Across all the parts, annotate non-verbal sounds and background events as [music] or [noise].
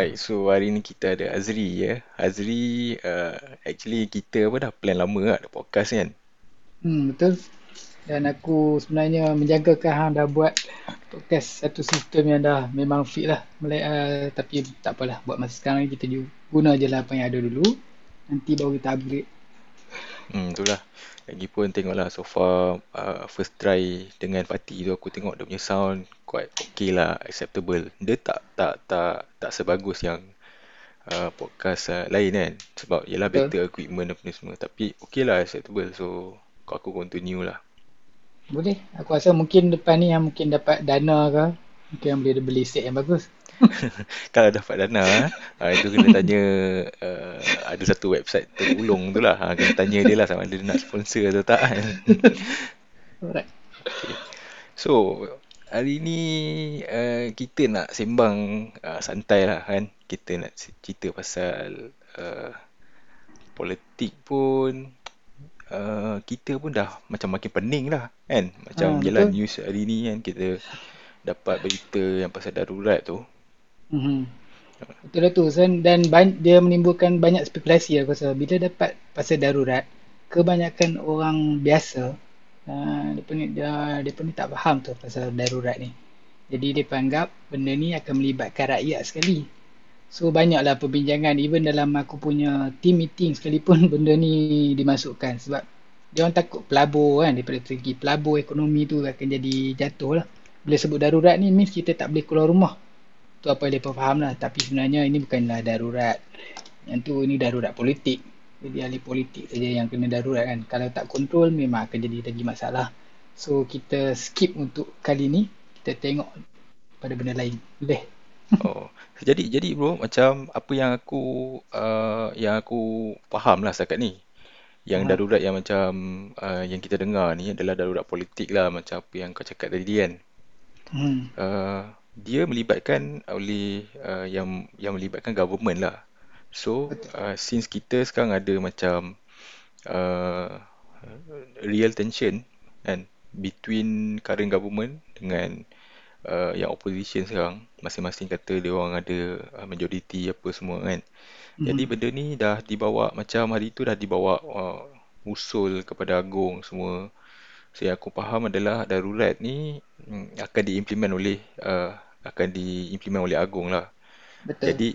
Alright, so hari ni kita ada Azri ya. Azri, uh, actually kita apa dah plan lama lah, ada podcast kan. Hmm, betul. Dan aku sebenarnya menjangkakan hang dah buat podcast satu sistem yang dah memang fit lah. Mulai, uh, tapi tak apalah, buat masa sekarang ni kita guna je lah apa yang ada dulu. Nanti baru kita upgrade. Hmm, itulah. Lagipun tengoklah so far uh, first try dengan Fatih tu aku tengok dia punya sound quite okay lah, acceptable. Dia tak tak tak tak sebagus yang uh, podcast uh, lain kan. Sebab yelah better equipment apa semua. Tapi okay lah acceptable. So aku continue lah. Boleh. Aku rasa mungkin depan ni yang mungkin dapat dana ke. Mungkin boleh beli set yang bagus. [laughs] Kalau dapat dana uh, Itu kena tanya uh, Ada satu website terulung tu lah. Uh, Kena tanya dia lah sama ada dia nak sponsor atau tak kan [laughs] Alright. Okay. So Hari ni uh, Kita nak sembang uh, Santai lah kan. Kita nak cerita pasal uh, Politik pun uh, Kita pun dah Macam makin pening lah Kan. Macam ha, jalan betul. news hari ni kan. Kita Dapat berita yang pasal darurat tu Mm-hmm. Betul lah tu dan dia menimbulkan banyak spekulasi aku rasa bila dapat pasal darurat kebanyakan orang biasa uh, dia pun dia, dia pun tak faham tu pasal darurat ni. Jadi dia anggap benda ni akan melibatkan rakyat sekali. So banyaklah perbincangan even dalam aku punya team meeting sekalipun [laughs] benda ni dimasukkan sebab dia orang takut pelabur kan daripada segi pelabur ekonomi tu akan jadi jatuh lah. Bila sebut darurat ni means kita tak boleh keluar rumah tu apa yang mereka faham lah. Tapi sebenarnya ini bukanlah darurat. Yang tu ini darurat politik. Jadi ahli politik saja yang kena darurat kan. Kalau tak kontrol memang akan jadi lagi masalah. So kita skip untuk kali ni. Kita tengok pada benda lain. Boleh? Oh. Jadi jadi bro macam apa yang aku uh, yang aku faham lah setakat ni. Yang ha. darurat yang macam uh, yang kita dengar ni adalah darurat politik lah. Macam apa yang kau cakap tadi kan. Hmm. uh, dia melibatkan oleh uh, yang yang melibatkan government lah. So uh, since kita sekarang ada macam uh, real tension kan between current government dengan uh, yang opposition sekarang masing-masing kata dia orang ada uh, majority apa semua kan. Mm-hmm. Jadi benda ni dah dibawa macam hari tu dah dibawa uh, usul kepada agung semua. So yang aku faham adalah darurat ni hmm, akan diimplement oleh uh, akan diimplement oleh agung lah. Betul. Jadi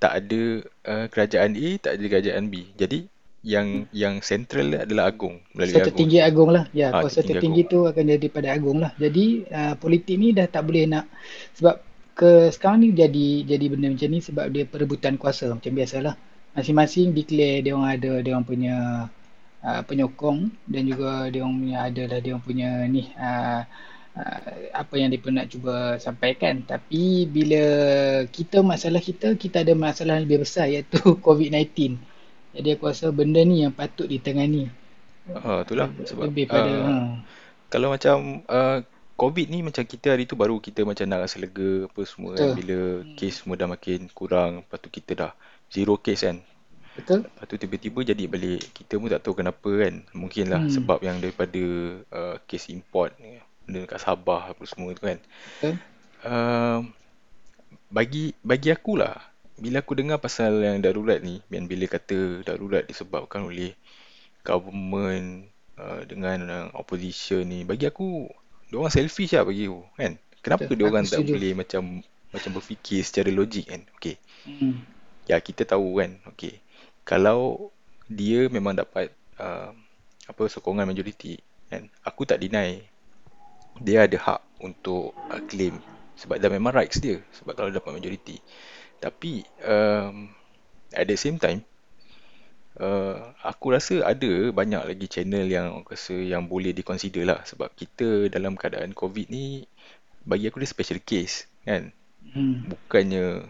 tak ada uh, kerajaan A, tak ada kerajaan B. Jadi yang hmm. yang central adalah agung melalui kuasa tertinggi agung lah. Ya, ha, kuasa tertinggi agung. tu akan jadi pada agung lah. Jadi uh, politik ni dah tak boleh nak sebab ke sekarang ni jadi jadi benda macam ni sebab dia perebutan kuasa macam biasalah. Masing-masing declare dia orang ada dia orang punya uh, penyokong dan juga dia orang punya adalah dia orang punya ni uh, Uh, apa yang dia nak cuba sampaikan. Tapi bila kita masalah kita kita ada masalah yang lebih besar iaitu [laughs] COVID-19 jadi aku rasa benda ni yang patut ditangani. Uh, itulah sebab lebih pada uh, ha. kalau macam uh, COVID ni macam kita hari tu baru kita macam nak rasa lega apa semua kan. Bila hmm. kes semua dah makin kurang lepas tu kita dah zero case kan Betul. Lepas tu tiba-tiba jadi balik. Kita pun tak tahu kenapa kan. Mungkinlah hmm. sebab yang daripada uh, kes import ni benda dekat Sabah apa semua tu kan. Okay. Uh, bagi bagi aku lah bila aku dengar pasal yang darurat ni dan bila kata darurat disebabkan oleh government uh, dengan uh, opposition ni bagi aku dia orang selfish lah bagi aku kan. Kenapa dia orang tak boleh macam macam berfikir secara logik kan. Okey. Hmm. Ya kita tahu kan. Okey. Kalau dia memang dapat uh, apa sokongan majoriti kan. Aku tak deny dia ada hak untuk uh, claim sebab dah memang rights dia sebab kalau dapat majority tapi um, at the same time uh, aku rasa ada banyak lagi channel yang aku rasa yang boleh diconsider lah sebab kita dalam keadaan covid ni bagi aku dia special case kan hmm. bukannya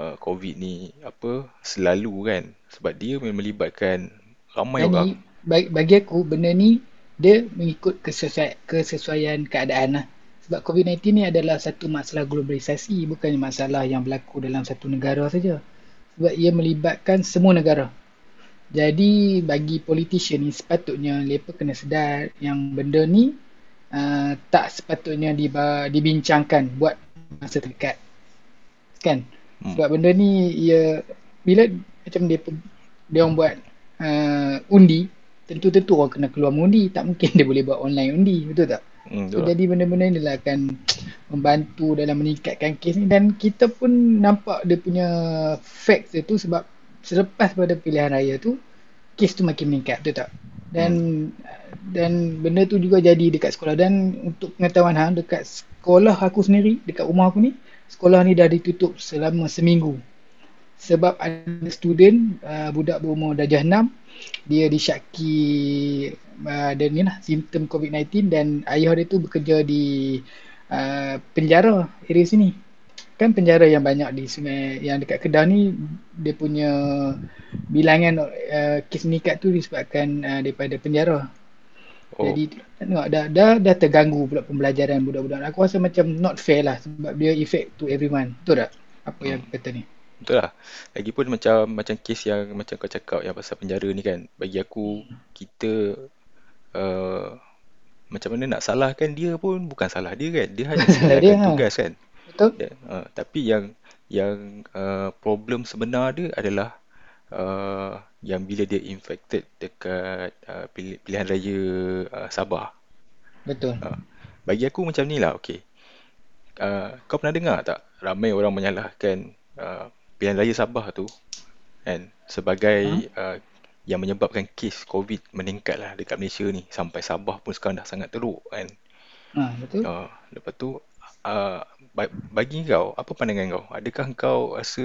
uh, covid ni apa selalu kan sebab dia melibatkan ramai bagi, orang bagi aku benda ni dia mengikut kesesuaian, kesesuaian keadaan lah. Sebab COVID-19 ni adalah satu masalah globalisasi bukan masalah yang berlaku dalam satu negara saja. Sebab ia melibatkan semua negara. Jadi bagi politician ni sepatutnya mereka kena sedar yang benda ni uh, tak sepatutnya diba- dibincangkan buat masa terdekat. Kan? hmm. sebab benda ni ia bila macam dia dia orang buat uh, undi. Tentu-tentu orang kena keluar mengundi tak mungkin [laughs] dia boleh buat online undi. Betul tak? Hmm, so, jadi benda-benda ni lah akan membantu dalam meningkatkan kes ni. Dan kita pun nampak dia punya facts tu sebab selepas pada pilihan raya tu kes tu makin meningkat. Betul tak? Dan hmm. dan benda tu juga jadi dekat sekolah. Dan untuk pengetahuan hang dekat sekolah aku sendiri dekat rumah aku ni sekolah ni dah ditutup selama seminggu sebab ada student uh, budak berumur darjah 6 dia disyaki uh, ada ni lah simptom COVID-19 dan ayah dia tu bekerja di uh, penjara area sini. Kan penjara yang banyak di sungai yang dekat Kedah ni dia punya bilangan uh, kes meningkat tu disebabkan uh, daripada penjara. Oh. Jadi tengok dah, dah dah terganggu pula pembelajaran budak-budak. Aku rasa macam not fair lah sebab dia effect to everyone. Betul tak? Apa hmm. yang kata ni? Betul lah. Lagipun macam macam kes yang macam kau cakap yang pasal penjara ni kan. Bagi aku, kita uh, macam mana nak salahkan dia pun bukan salah dia kan. Dia hanya [laughs] ha. tugas kan. Betul. Dan, uh, tapi yang yang uh, problem sebenar dia adalah uh, yang bila dia infected dekat uh, pilihan raya uh, Sabah. Betul. Uh, bagi aku macam ni lah, okay. Uh, kau pernah dengar tak ramai orang menyalahkan uh, pilihan raya Sabah tu kan sebagai huh? uh, yang menyebabkan kes COVID meningkat lah dekat Malaysia ni sampai Sabah pun sekarang dah sangat teruk kan. Ha, betul. Uh, lepas tu uh, bagi kau apa pandangan kau? Adakah kau rasa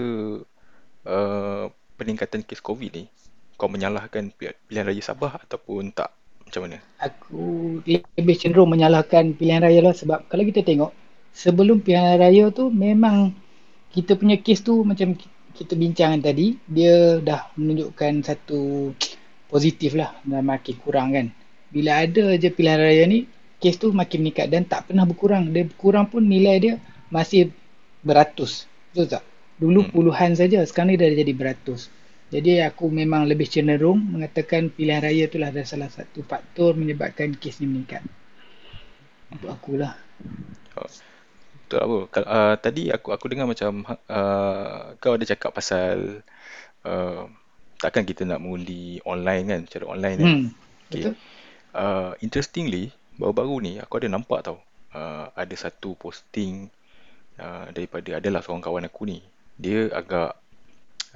uh, peningkatan kes COVID ni kau menyalahkan pilihan raya Sabah ataupun tak? Macam mana? Aku lebih cenderung menyalahkan pilihan raya lah sebab kalau kita tengok sebelum pilihan raya tu memang kita punya kes tu macam kita bincang tadi dia dah menunjukkan satu positif lah dan makin kurang kan. Bila ada je pilihan raya ni kes tu makin meningkat dan tak pernah berkurang. Dia berkurang pun nilai dia masih beratus. Betul tak? Dulu hmm. puluhan saja sekarang ni dah jadi beratus. Jadi aku memang lebih cenderung mengatakan pilihan raya tu lah adalah salah satu faktor menyebabkan kes ni meningkat. Untuk akulah oh betul. Apa uh, tadi aku aku dengar macam uh, kau ada cakap pasal uh, takkan kita nak mengundi online kan cara online kan? Hmm, okay. betul. Uh, interestingly baru-baru ni aku ada nampak tau uh, ada satu posting uh, daripada adalah seorang kawan aku ni. Dia agak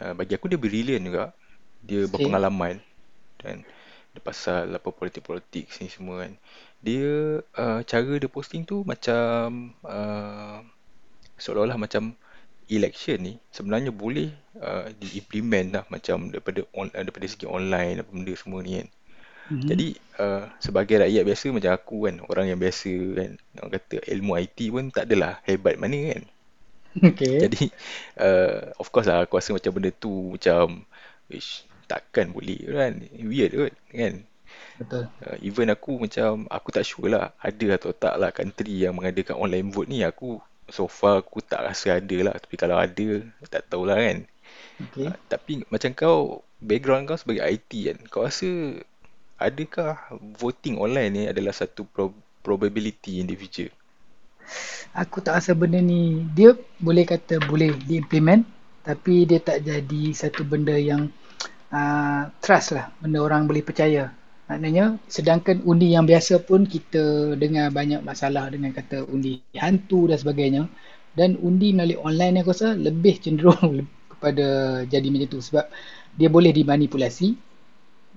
uh, bagi aku dia brilliant juga. Dia okay. berpengalaman. Dan pasal apa politik-politik ni semua kan dia uh, cara dia posting tu macam uh, seolah-olah macam election ni sebenarnya boleh uh, diimplement lah macam daripada on, uh, daripada segi online apa benda semua ni kan. Mm-hmm. Jadi uh, sebagai rakyat biasa macam aku kan orang yang biasa kan orang kata ilmu IT pun tak adalah hebat mana kan. [laughs] Okay. Jadi uh, of course lah aku rasa macam benda tu macam ish, takkan boleh kan weird kot kan Betul. Uh, even aku macam aku tak sure lah ada atau tak lah country yang mengadakan online vote ni aku so far aku tak rasa ada lah tapi kalau ada tak tahulah kan. Okay. Uh, tapi macam kau background kau sebagai IT kan kau rasa adakah voting online ni adalah satu pro- probability in the future? Aku tak rasa benda ni dia boleh kata boleh diimplement tapi dia tak jadi satu benda yang uh, trust lah benda orang boleh percaya. Maknanya sedangkan undi yang biasa pun kita dengar banyak masalah dengan kata undi hantu dan sebagainya dan undi melalui online aku rasa lebih cenderung [laughs] kepada jadi macam tu. Sebab dia boleh dimanipulasi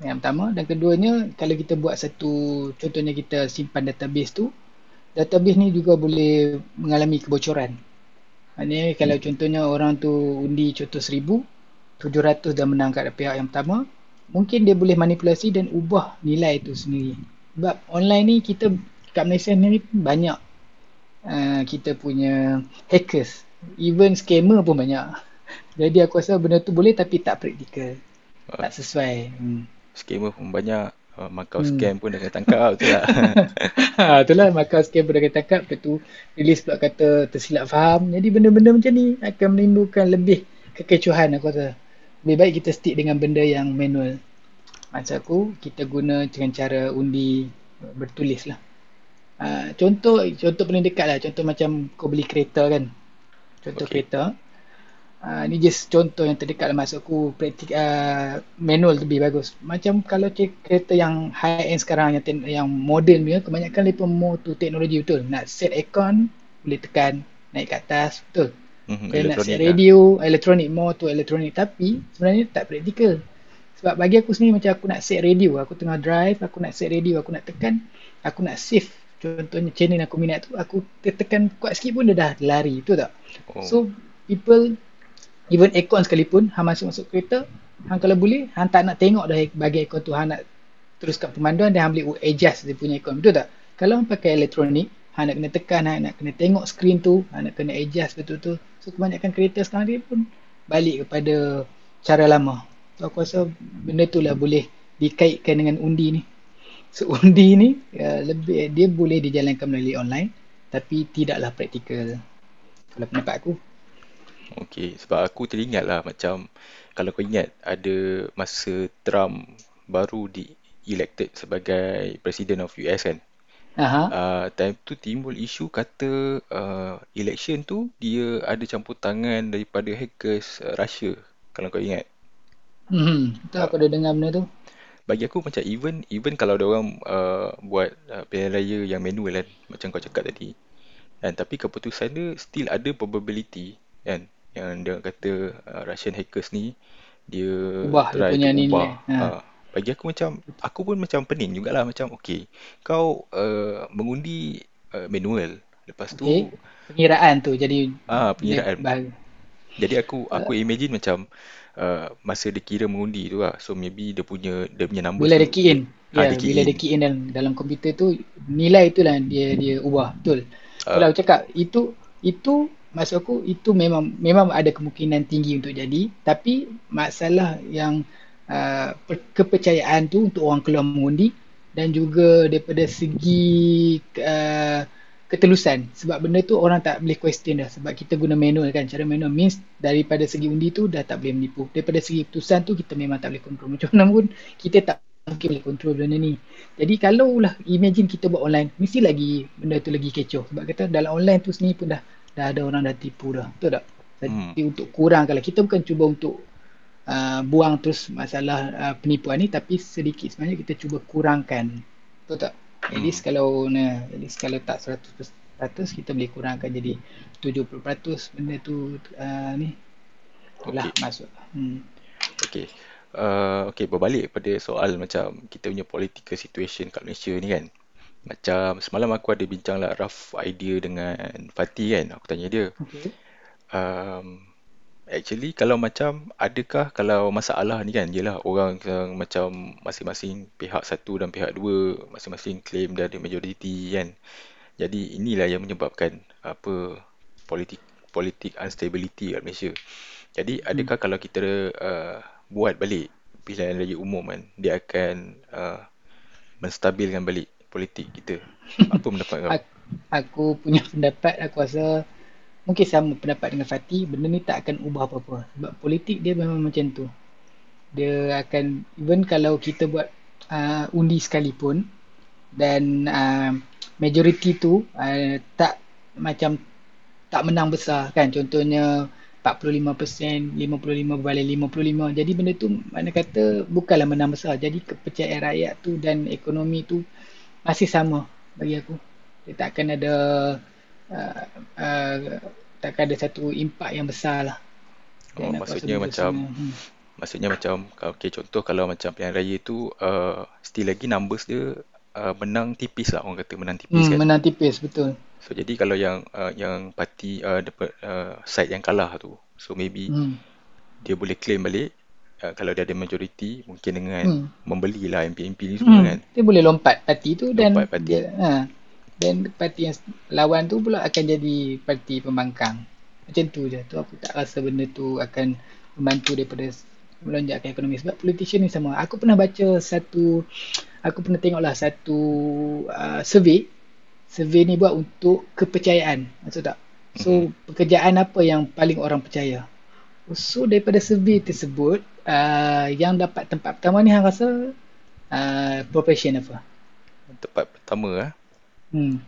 yang pertama. Dan keduanya kalau kita buat satu contohnya kita simpan database tu database ni juga boleh mengalami kebocoran. Maknanya kalau contohnya orang tu undi contoh seribu 700 dah menang kat pihak yang pertama mungkin dia boleh manipulasi dan ubah nilai itu sendiri. Sebab online ni kita kat Malaysia ni banyak uh, kita punya hackers. Even scammer pun banyak. [laughs] Jadi aku rasa benda tu boleh tapi tak praktikal. Uh, tak sesuai. Hmm. Scammer pun banyak. Uh, Makau hmm. scam pun dah kena tangkap tu lah. [laughs] ha, itulah Makau scam pun dah kena tangkap. Lepas tu release pula kata tersilap faham. Jadi benda-benda macam ni akan menimbulkan lebih kekecohan aku rasa lebih baik kita stick dengan benda yang manual. Macam aku kita guna dengan cara undi bertulis lah. Uh, contoh contoh paling dekat lah. Contoh macam kau beli kereta kan. Contoh okay. kereta. Uh, ni just contoh yang terdekat lah. Masuk aku praktik uh, manual lebih bagus. Macam kalau kereta yang high end sekarang yang yang modern punya kebanyakan mereka more to teknologi betul? Nak set aircon boleh tekan naik ke atas. Betul mm-hmm, dan nak set lah. radio lah. elektronik more to elektronik tapi sebenarnya tak praktikal sebab bagi aku sendiri macam aku nak set radio aku tengah drive aku nak set radio aku nak tekan aku nak save contohnya channel aku minat tu aku tekan kuat sikit pun dia dah lari tu tak oh. so people even aircon sekalipun hang masuk masuk kereta hang kalau boleh hang tak nak tengok dah bagi aircon tu hang nak teruskan pemanduan dan hang boleh adjust dia punya aircon betul tak kalau hang pakai elektronik hang nak kena tekan hang nak kena tengok screen tu hang nak kena adjust betul-betul so kebanyakan kereta sekarang dia pun balik kepada cara lama so aku rasa benda tu lah boleh dikaitkan dengan undi ni So [laughs] undi ni uh, lebih dia boleh dijalankan melalui online tapi tidaklah praktikal. Kalau pendapat aku. Okey, sebab aku teringat lah macam kalau kau ingat ada masa Trump baru di elected sebagai President of US kan. Aha. Uh, time tu timbul isu kata uh, election tu dia ada campur tangan daripada hackers uh, Russia kalau kau ingat. Hmm, tak uh, aku ada dengar benda tu bagi aku macam even even kalau ada orang uh, buat uh, pilihan raya yang manual kan macam kau cakap tadi kan tapi keputusan dia still ada probability kan yang dia kata uh, Russian hackers ni dia ubah try dia punya. Ni, ha. uh, bagi aku macam aku pun macam pening jugalah macam okey kau uh, mengundi uh, manual lepas tu okay. pengiraan tu jadi ah pengiraan jadi aku aku imagine macam Uh, masa dia kira mengundi tu lah. So maybe dia punya dia punya number bila dia key in. Ha, ya, bila dia key in dalam, dalam komputer tu nilai itulah dia dia ubah. Betul. Uh, Kalau cakap itu itu maksud aku itu memang memang ada kemungkinan tinggi untuk jadi tapi masalah yang uh, kepercayaan tu untuk orang keluar mengundi dan juga daripada segi uh, ketelusan. Sebab benda tu orang tak boleh question dah. Sebab kita guna manual kan. Cara manual means daripada segi undi tu dah tak boleh menipu. Daripada segi keputusan tu kita memang tak boleh control [laughs] macam mana pun kita tak mungkin boleh control benda ni. Jadi kalau lah imagine kita buat online mesti lagi benda tu lagi kecoh. Sebab kata dalam online tu sendiri pun dah dah ada orang dah tipu dah. Betul tak? Jadi hmm. untuk kurang kalau kita bukan cuba untuk uh, buang terus masalah uh, penipuan ni tapi sedikit sebenarnya kita cuba kurangkan betul tak At least hmm. kalau nah, at least kalau tak 100% kita boleh kurangkan jadi 70% benda tu uh, ni itulah okay. masuk. Hmm. Okey. Uh, okey berbalik pada soal macam kita punya political situation kat Malaysia ni kan. Macam semalam aku ada bincang lah rough idea dengan Fatih kan. Aku tanya dia. Okay. Um, Actually kalau macam adakah kalau masalah ni kan ialah orang yang macam masing-masing pihak satu dan pihak dua masing-masing claim dia ada majoriti kan. Jadi inilah yang menyebabkan apa politik politik instability kat Malaysia. Jadi adakah hmm. kalau kita uh, buat balik pilihan raya umum kan dia akan uh, menstabilkan balik politik kita. Apa pendapat kau? Aku punya [laughs] pendapat aku rasa mungkin sama pendapat dengan Fatih benda ni tak akan ubah apa-apa. Sebab politik dia memang macam tu. Dia akan even kalau kita buat uh, undi sekalipun dan uh, majority tu uh, tak macam tak menang besar kan. Contohnya 45% 55 berbalik 55 jadi benda tu mana kata bukanlah menang besar. Jadi kepercayaan rakyat tu dan ekonomi tu masih sama bagi aku. Dia tak akan ada uh, uh, takkan ada satu impak yang besar lah. Oh, maksudnya macam hmm. maksudnya macam okay, contoh kalau macam pilihan raya tu uh, still lagi numbers dia uh, menang tipis lah orang kata menang tipis hmm, kan. Menang tipis betul. So jadi kalau yang uh, yang parti uh, dapat uh, side yang kalah tu so maybe hmm. dia boleh claim balik uh, kalau dia ada majoriti mungkin dengan hmm. membelilah MP-MP ni semua hmm. kan. Dia boleh lompat parti tu lompat dan parti. dia ha, dan parti yang lawan tu pula akan jadi parti pembangkang. Macam tu je. Tu aku tak rasa benda tu akan membantu daripada melonjakkan ekonomi. Sebab politician ni sama. Aku pernah baca satu, aku pernah tengok lah satu uh, survey. Survey ni buat untuk kepercayaan. Maksud tak? So, mm-hmm. pekerjaan apa yang paling orang percaya? So, daripada survey tersebut, uh, yang dapat tempat pertama ni, hang rasa uh, profession apa? Tempat pertama lah. Hmm.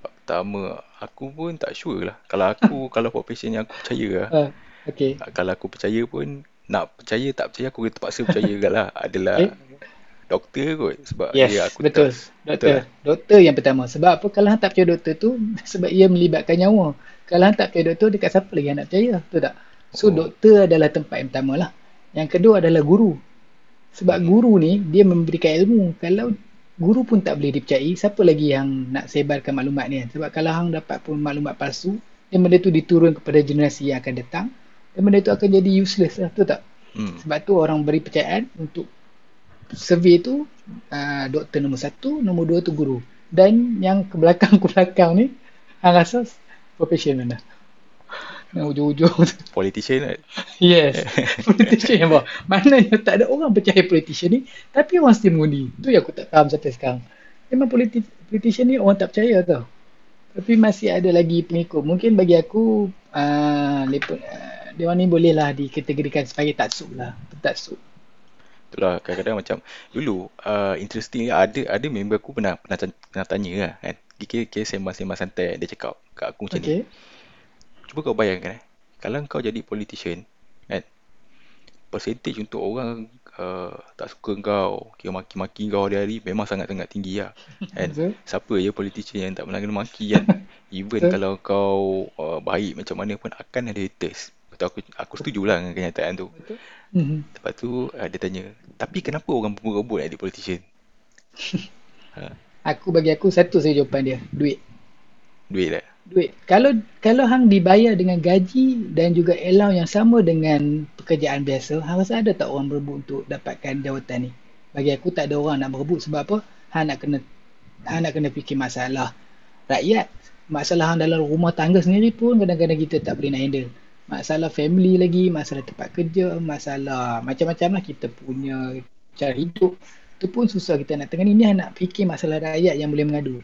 Pertama, aku pun tak sure lah. Kalau aku, [laughs] kalau buat passion yang aku percaya lah. Uh, Okay. Kalau aku percaya pun, nak percaya tak percaya aku terpaksa percaya juga lah. [laughs] Adalah okay. doktor kot. Sebab yes, ya, aku betul. Tak, doktor. Betul lah. Doktor yang pertama. Sebab apa? Kalau hang tak percaya doktor tu, [laughs] sebab ia melibatkan nyawa. Kalau hang tak percaya doktor, dekat siapa lagi yang nak percaya? Betul tak? So, oh. doktor adalah tempat yang pertama lah. Yang kedua adalah guru. Sebab hmm. guru ni, dia memberikan ilmu. Kalau guru pun tak boleh dipercayai, siapa lagi yang nak sebarkan maklumat ni? Sebab kalau hang dapat pun maklumat palsu, dan benda tu diturun kepada generasi yang akan datang, dan benda tu akan jadi useless lah. Betul tak? Hmm. Sebab tu orang beri percayaan untuk survey tu, uh, doktor nombor satu, nombor dua tu guru. Dan yang ke belakang ke belakang ni, hang rasa professional lah. Yang ujung-ujung tu. Politician kan? Yes. [laughs] politician apa? Maknanya tak ada orang percaya politician ni. Tapi orang still mengundi. Tu yang aku tak faham sampai sekarang. Memang politi- politician ni orang tak percaya tau. Tapi masih ada lagi pengikut. Mungkin bagi aku, uh, lepa, uh, dia orang ni boleh lah dikategorikan sebagai taksub lah. Taksub. Itulah kadang-kadang macam dulu uh, interesting ada ada member aku pernah pernah, pernah tanya lah kan. Kira kira sembang-sembang santai dia cakap kat aku macam okay. ni. Cuba kau bayangkan eh. Kalau kau jadi politician kan. Percentage untuk orang uh, tak suka kau, kira maki-maki kau hari-hari memang sangat-sangat tinggi lah. Kan? Siapa je politician yang tak pernah kena maki kan. [laughs] Even kalau kau uh, baik macam mana pun akan ada haters. Betul aku aku setuju lah dengan kenyataan tu. Betul. Mm-hmm. Lepas tu uh, dia tanya, tapi kenapa orang berebut jadi politician? [laughs] ha. Aku bagi aku satu saja jawapan dia, duit. Duit lah. Duit. Kalau kalau hang dibayar dengan gaji dan juga allowance yang sama dengan pekerjaan biasa, hang rasa ada tak orang berebut untuk dapatkan jawatan ni? Bagi aku tak ada orang nak berebut sebab apa? Hang nak kena hang nak kena fikir masalah rakyat. Masalah hang dalam rumah tangga sendiri pun kadang-kadang kita tak boleh nak handle masalah family lagi, masalah tempat kerja, masalah macam-macam lah kita punya cara hidup. Itu pun susah kita nak tengah ni. Ni nak fikir masalah rakyat yang boleh mengadu.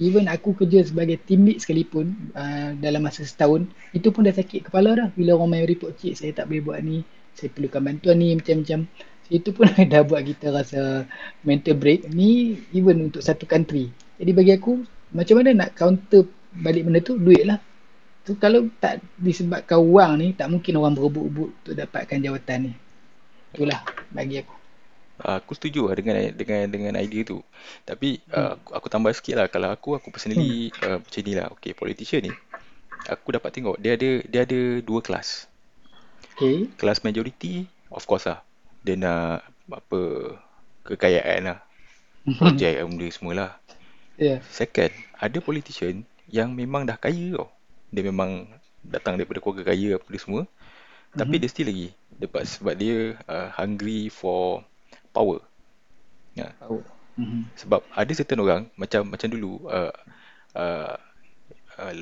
Even aku kerja sebagai team lead sekalipun uh, dalam masa setahun, itu pun dah sakit kepala dah. Bila orang main report, cik saya tak boleh buat ni, saya perlukan bantuan ni macam-macam. Itu pun [laughs] dah buat kita rasa mental break. Ni even untuk satu country. Jadi bagi aku, macam mana nak counter balik benda tu? Duit lah. Tu kalau tak disebabkan wang ni tak mungkin orang berebut-rebut untuk dapatkan jawatan ni. Itulah bagi aku. Aku setuju lah dengan dengan dengan idea tu. Tapi hmm. uh, aku, aku tambah sikit lah kalau aku aku personally hmm. uh, macam ni lah. Okay politician ni aku dapat tengok dia ada dia ada dua kelas. Okay. Kelas majority of course lah. Dia nak apa kekayaan lah. Hmm. Projek benda semua lah. Yeah. Second, ada politician yang memang dah kaya tau dia memang datang daripada keluarga kaya apa dia semua mm-hmm. tapi mhm. dia still lagi dapat sebab dia uh, hungry for power ya power. Mm-hmm. sebab ada certain orang macam macam dulu uh, uh, uh,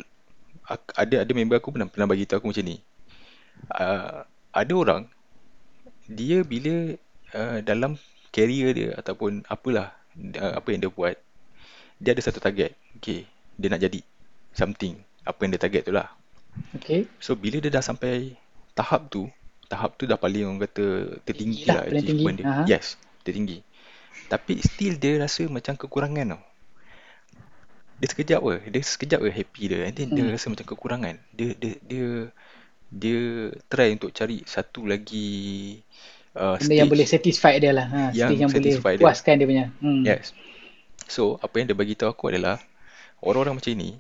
ada ada member aku pernah pernah bagi tahu aku macam ni uh, ada orang dia bila uh, dalam career dia ataupun apalah uh, apa yang dia buat dia ada satu target okay dia nak jadi something apa yang dia target tu lah. Okay. So bila dia dah sampai tahap tu, tahap tu dah paling orang kata tertinggi lah, lah achievement dia. Uh-huh. Yes, tertinggi. Tapi still dia rasa macam kekurangan tau. Dia sekejap ke, dia sekejap ke happy dia. Nanti hmm. dia rasa macam kekurangan. Dia dia dia dia try untuk cari satu lagi uh, stage yang boleh satisfy dia lah. Ha, yang, yang boleh dia. puaskan dia punya. Hmm. Yes. So, apa yang dia bagi tahu aku adalah orang-orang macam ni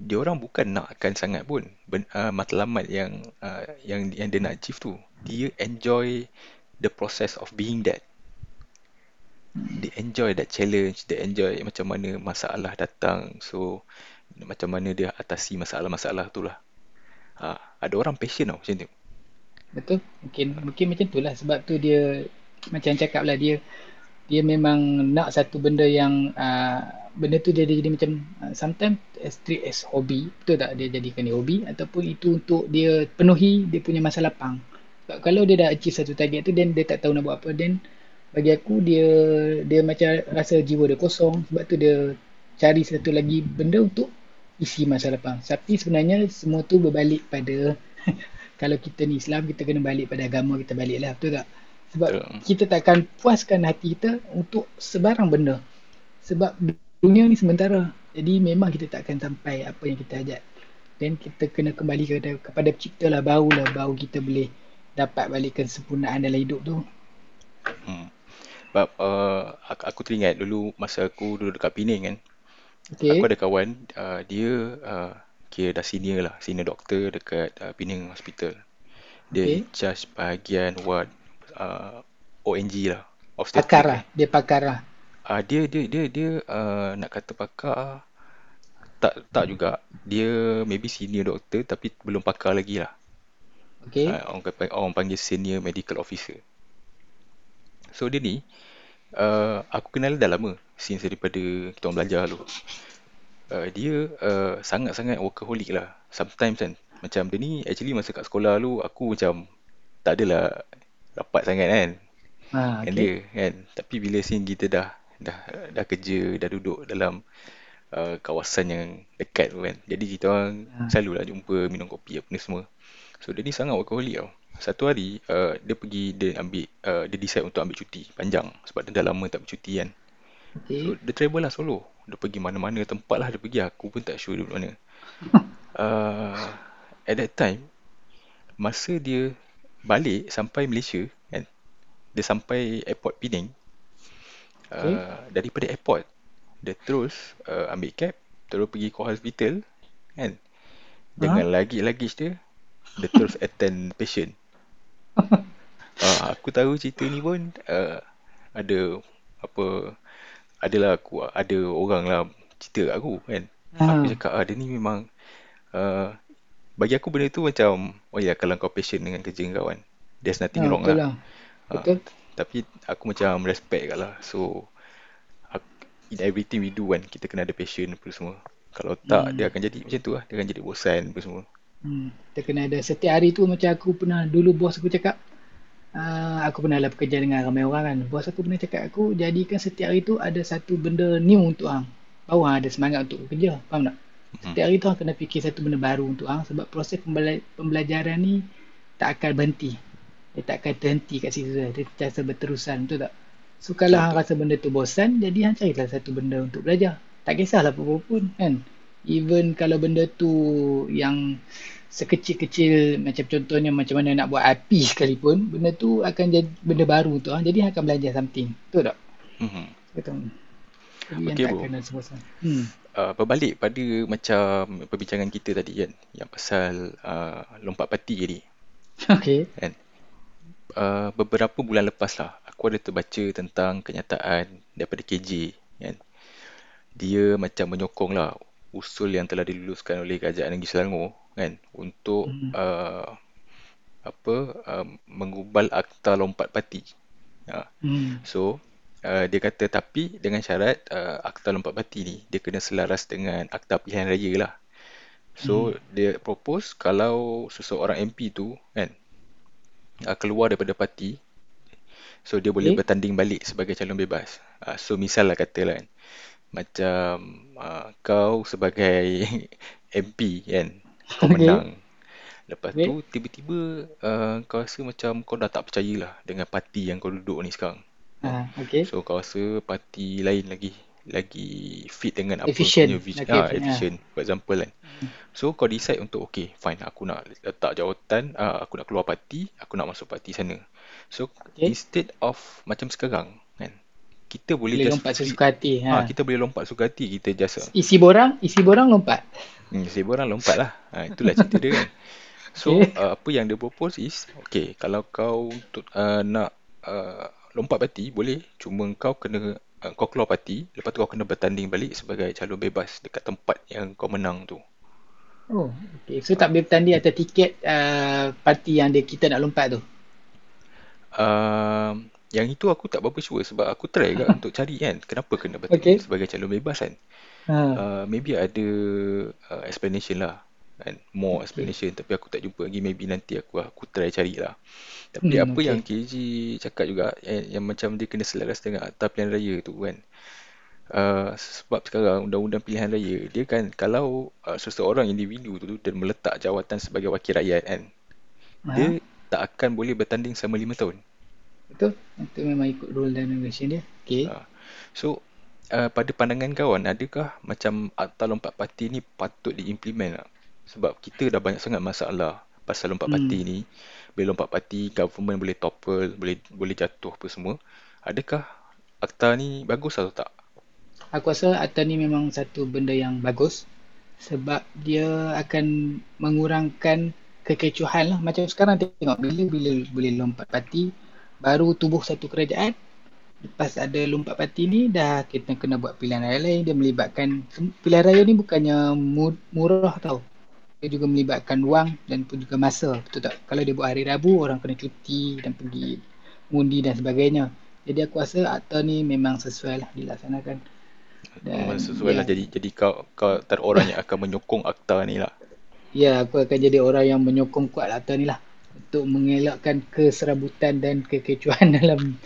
dia orang bukan nakkan sangat pun. Ben, uh, matlamat yang uh, yang yang dia nak achieve tu. Dia enjoy the process of being that. Dia enjoy that challenge. Dia enjoy macam mana masalah datang. So macam mana dia atasi masalah-masalah tu lah. Uh, ada orang passion tau macam tu. Betul. Mungkin mungkin macam tu lah. Sebab tu dia macam cakap lah dia dia memang nak satu benda yang uh, benda tu dia jadi macam uh, sometimes as treat as hobby. Betul tak? Dia jadikan dia hobi ataupun itu untuk dia penuhi dia punya masa lapang. Sebab kalau dia dah achieve satu target tu then dia tak tahu nak buat apa then bagi aku dia dia macam rasa jiwa dia kosong. Sebab tu dia cari satu lagi benda untuk isi masa lapang. Tapi sebenarnya semua tu berbalik pada [laughs] kalau kita ni Islam kita kena balik pada agama kita balik lah betul tak sebab Betul. kita takkan puaskan hati kita untuk sebarang benda. Sebab dunia ni sementara. Jadi memang kita takkan sampai apa yang kita ajak. then kita kena kembali kepada, kepada pencipta lah barulah baru kita boleh dapat balik kesempurnaan dalam hidup tu hmm. Sebab uh, aku, aku teringat dulu masa aku dulu dekat Penang kan okay. Aku ada kawan uh, dia uh, kira dah senior lah Senior doktor dekat uh, Penang Hospital Dia okay. charge bahagian ward uh, ONG lah. Pakar lah, dia pakar lah. Uh, Dia dia dia dia uh, nak kata pakar tak tak juga. Dia maybe senior doktor tapi belum pakar lagi lah. Okay. uh, orang, orang panggil senior medical officer. So dia ni uh, aku kenal dah lama since daripada kita orang belajar dulu. Uh, dia uh, sangat-sangat workaholic lah. Sometimes kan macam dia ni actually masa kat sekolah dulu aku macam tak adalah rapat sangat kan ha, okay. dia kan tapi bila sini kita dah dah dah kerja dah duduk dalam uh, kawasan yang dekat tu kan. Jadi kita orang ha. selalulah jumpa minum kopi apa ni semua. So dia ni sangat workaholic tau. Satu hari uh, dia pergi dia ambil uh, dia decide untuk ambil cuti panjang sebab dia dah lama tak bercuti kan. Okay. So dia travel lah solo. Dia pergi mana-mana tempat lah dia pergi. Aku pun tak sure dia mana. [laughs] uh, at that time masa dia balik sampai Malaysia kan. Dia sampai airport Penang. Okay. Uh, daripada airport dia terus uh, ambil cab terus pergi ke hospital kan dengan huh? lagi luggage dia dia terus [laughs] attend patient uh, [laughs] aku tahu cerita ni pun uh, ada apa adalah aku ada orang lah cerita kat aku kan uh. aku cakap ah, dia ni memang uh, bagi aku benda tu macam oh ya kalau kau patient dengan kerja kau kan there's nothing uh, wrong lah, lah. Uh, tapi aku macam respect kat lah so in everything we do kan kita kena ada passion apa semua kalau tak hmm. dia akan jadi macam tu lah dia akan jadi bosan apa semua hmm. kita kena ada setiap hari tu macam aku pernah dulu bos aku cakap uh, aku pernah lah bekerja dengan ramai orang kan bos aku pernah cakap aku jadikan setiap hari tu ada satu benda new untuk hang baru hang ada semangat untuk bekerja faham tak. Setiap hari tu hang kena fikir satu benda baru untuk hang sebab proses pembela- pembelajaran ni tak akan berhenti dia tak akan terhenti kat situ dia terasa berterusan betul tak So kalau hang rasa benda tu bosan, jadi hang carilah satu benda untuk belajar. Tak kisahlah apa-apa pun kan. Even kalau benda tu yang sekecil-kecil macam contohnya macam mana nak buat api [laughs] sekalipun, benda tu akan jadi benda baru tu. Jadi hang akan belajar something. Betul tak? Mhm. Betul. Jadi okay, yang tak kena sebosan. Hmm. Uh, berbalik pada macam perbincangan kita tadi kan yang pasal uh, lompat pati tadi. [laughs] Okay. Kan? Uh, beberapa bulan lepas lah aku ada terbaca tentang kenyataan daripada KJ kan. Dia macam menyokong lah usul yang telah diluluskan oleh Kerajaan Negeri Selangor kan untuk hmm. uh, apa uh, mengubal akta lompat parti. Ya. Hmm. So uh, dia kata tapi dengan syarat uh, akta lompat parti ni dia kena selaras dengan akta pilihan raya lah. So hmm. dia propose kalau seseorang MP tu kan uh, keluar daripada parti So dia boleh okay. bertanding balik sebagai calon bebas. Uh, so misal lah katalah kan. Macam uh, kau sebagai [laughs] MP kan. Kau [laughs] okay. menang. Lepas okay. tu tiba-tiba uh, kau rasa macam kau dah tak percaya lah dengan parti yang kau duduk ni sekarang. Uh, okay. So kau rasa parti lain lagi lagi fit dengan apa efficient. punya vision. Okay, ah, efficient. Yeah. For example kan. Hmm. So kau decide untuk okay fine aku nak letak jawatan, uh, aku nak keluar parti, aku nak masuk parti sana. So okay. instead of macam sekarang kan kita boleh, boleh lompat sesuka hati. Ha. ha. kita boleh lompat sesuka hati kita just isi borang, isi borang lompat. Hmm, isi borang lompat lah. Ha, itulah cerita dia kan. So okay. uh, apa yang dia propose is okay kalau kau untuk uh, nak uh, lompat parti boleh cuma kau kena uh, kau keluar parti lepas tu kau kena bertanding balik sebagai calon bebas dekat tempat yang kau menang tu. Oh, okay. So tak boleh bertanding atas tiket uh, parti yang dia, kita nak lompat tu? uh, yang itu aku tak berapa sure sebab aku try juga [laughs] untuk cari kan kenapa kena betul okay. sebagai calon bebas kan ha. uh, maybe ada uh, explanation lah kan more okay. explanation tapi aku tak jumpa lagi maybe nanti aku aku try cari lah tapi hmm, apa okay. yang KG cakap juga yang, yang macam dia kena selaras dengan akta pilihan raya tu kan uh, sebab sekarang undang-undang pilihan raya dia kan kalau uh, seseorang individu tu dan meletak jawatan sebagai wakil rakyat kan ha. dia tak akan boleh bertanding selama lima tahun. Betul. Itu memang ikut rule dan regulation dia. Okay. Uh, so, uh, pada pandangan kawan, adakah macam akta lompat parti ni patut diimplement lah? Sebab kita dah banyak sangat masalah pasal lompat hmm. parti ni. Bila lompat parti, government boleh topple, boleh boleh jatuh apa semua. Adakah akta ni bagus atau tak? Aku rasa akta ni memang satu benda yang bagus sebab dia akan mengurangkan kekecohan lah. Macam sekarang tengok bila bila boleh lompat parti baru tubuh satu kerajaan lepas ada lompat parti ni dah kita kena buat pilihan raya lain dia melibatkan pilihan raya ni bukannya murah tau dia juga melibatkan wang dan pun juga masa betul tak kalau dia buat hari Rabu orang kena cuti dan pergi mundi dan sebagainya jadi aku rasa akta ni memang sesuai lah dilaksanakan dan memang sesuai lah ya. jadi jadi kau kau ter orang yang akan menyokong akta ni lah ya aku akan jadi orang yang menyokong kuat akta ni lah untuk mengelakkan keserabutan dan kekecohan [laughs] dalam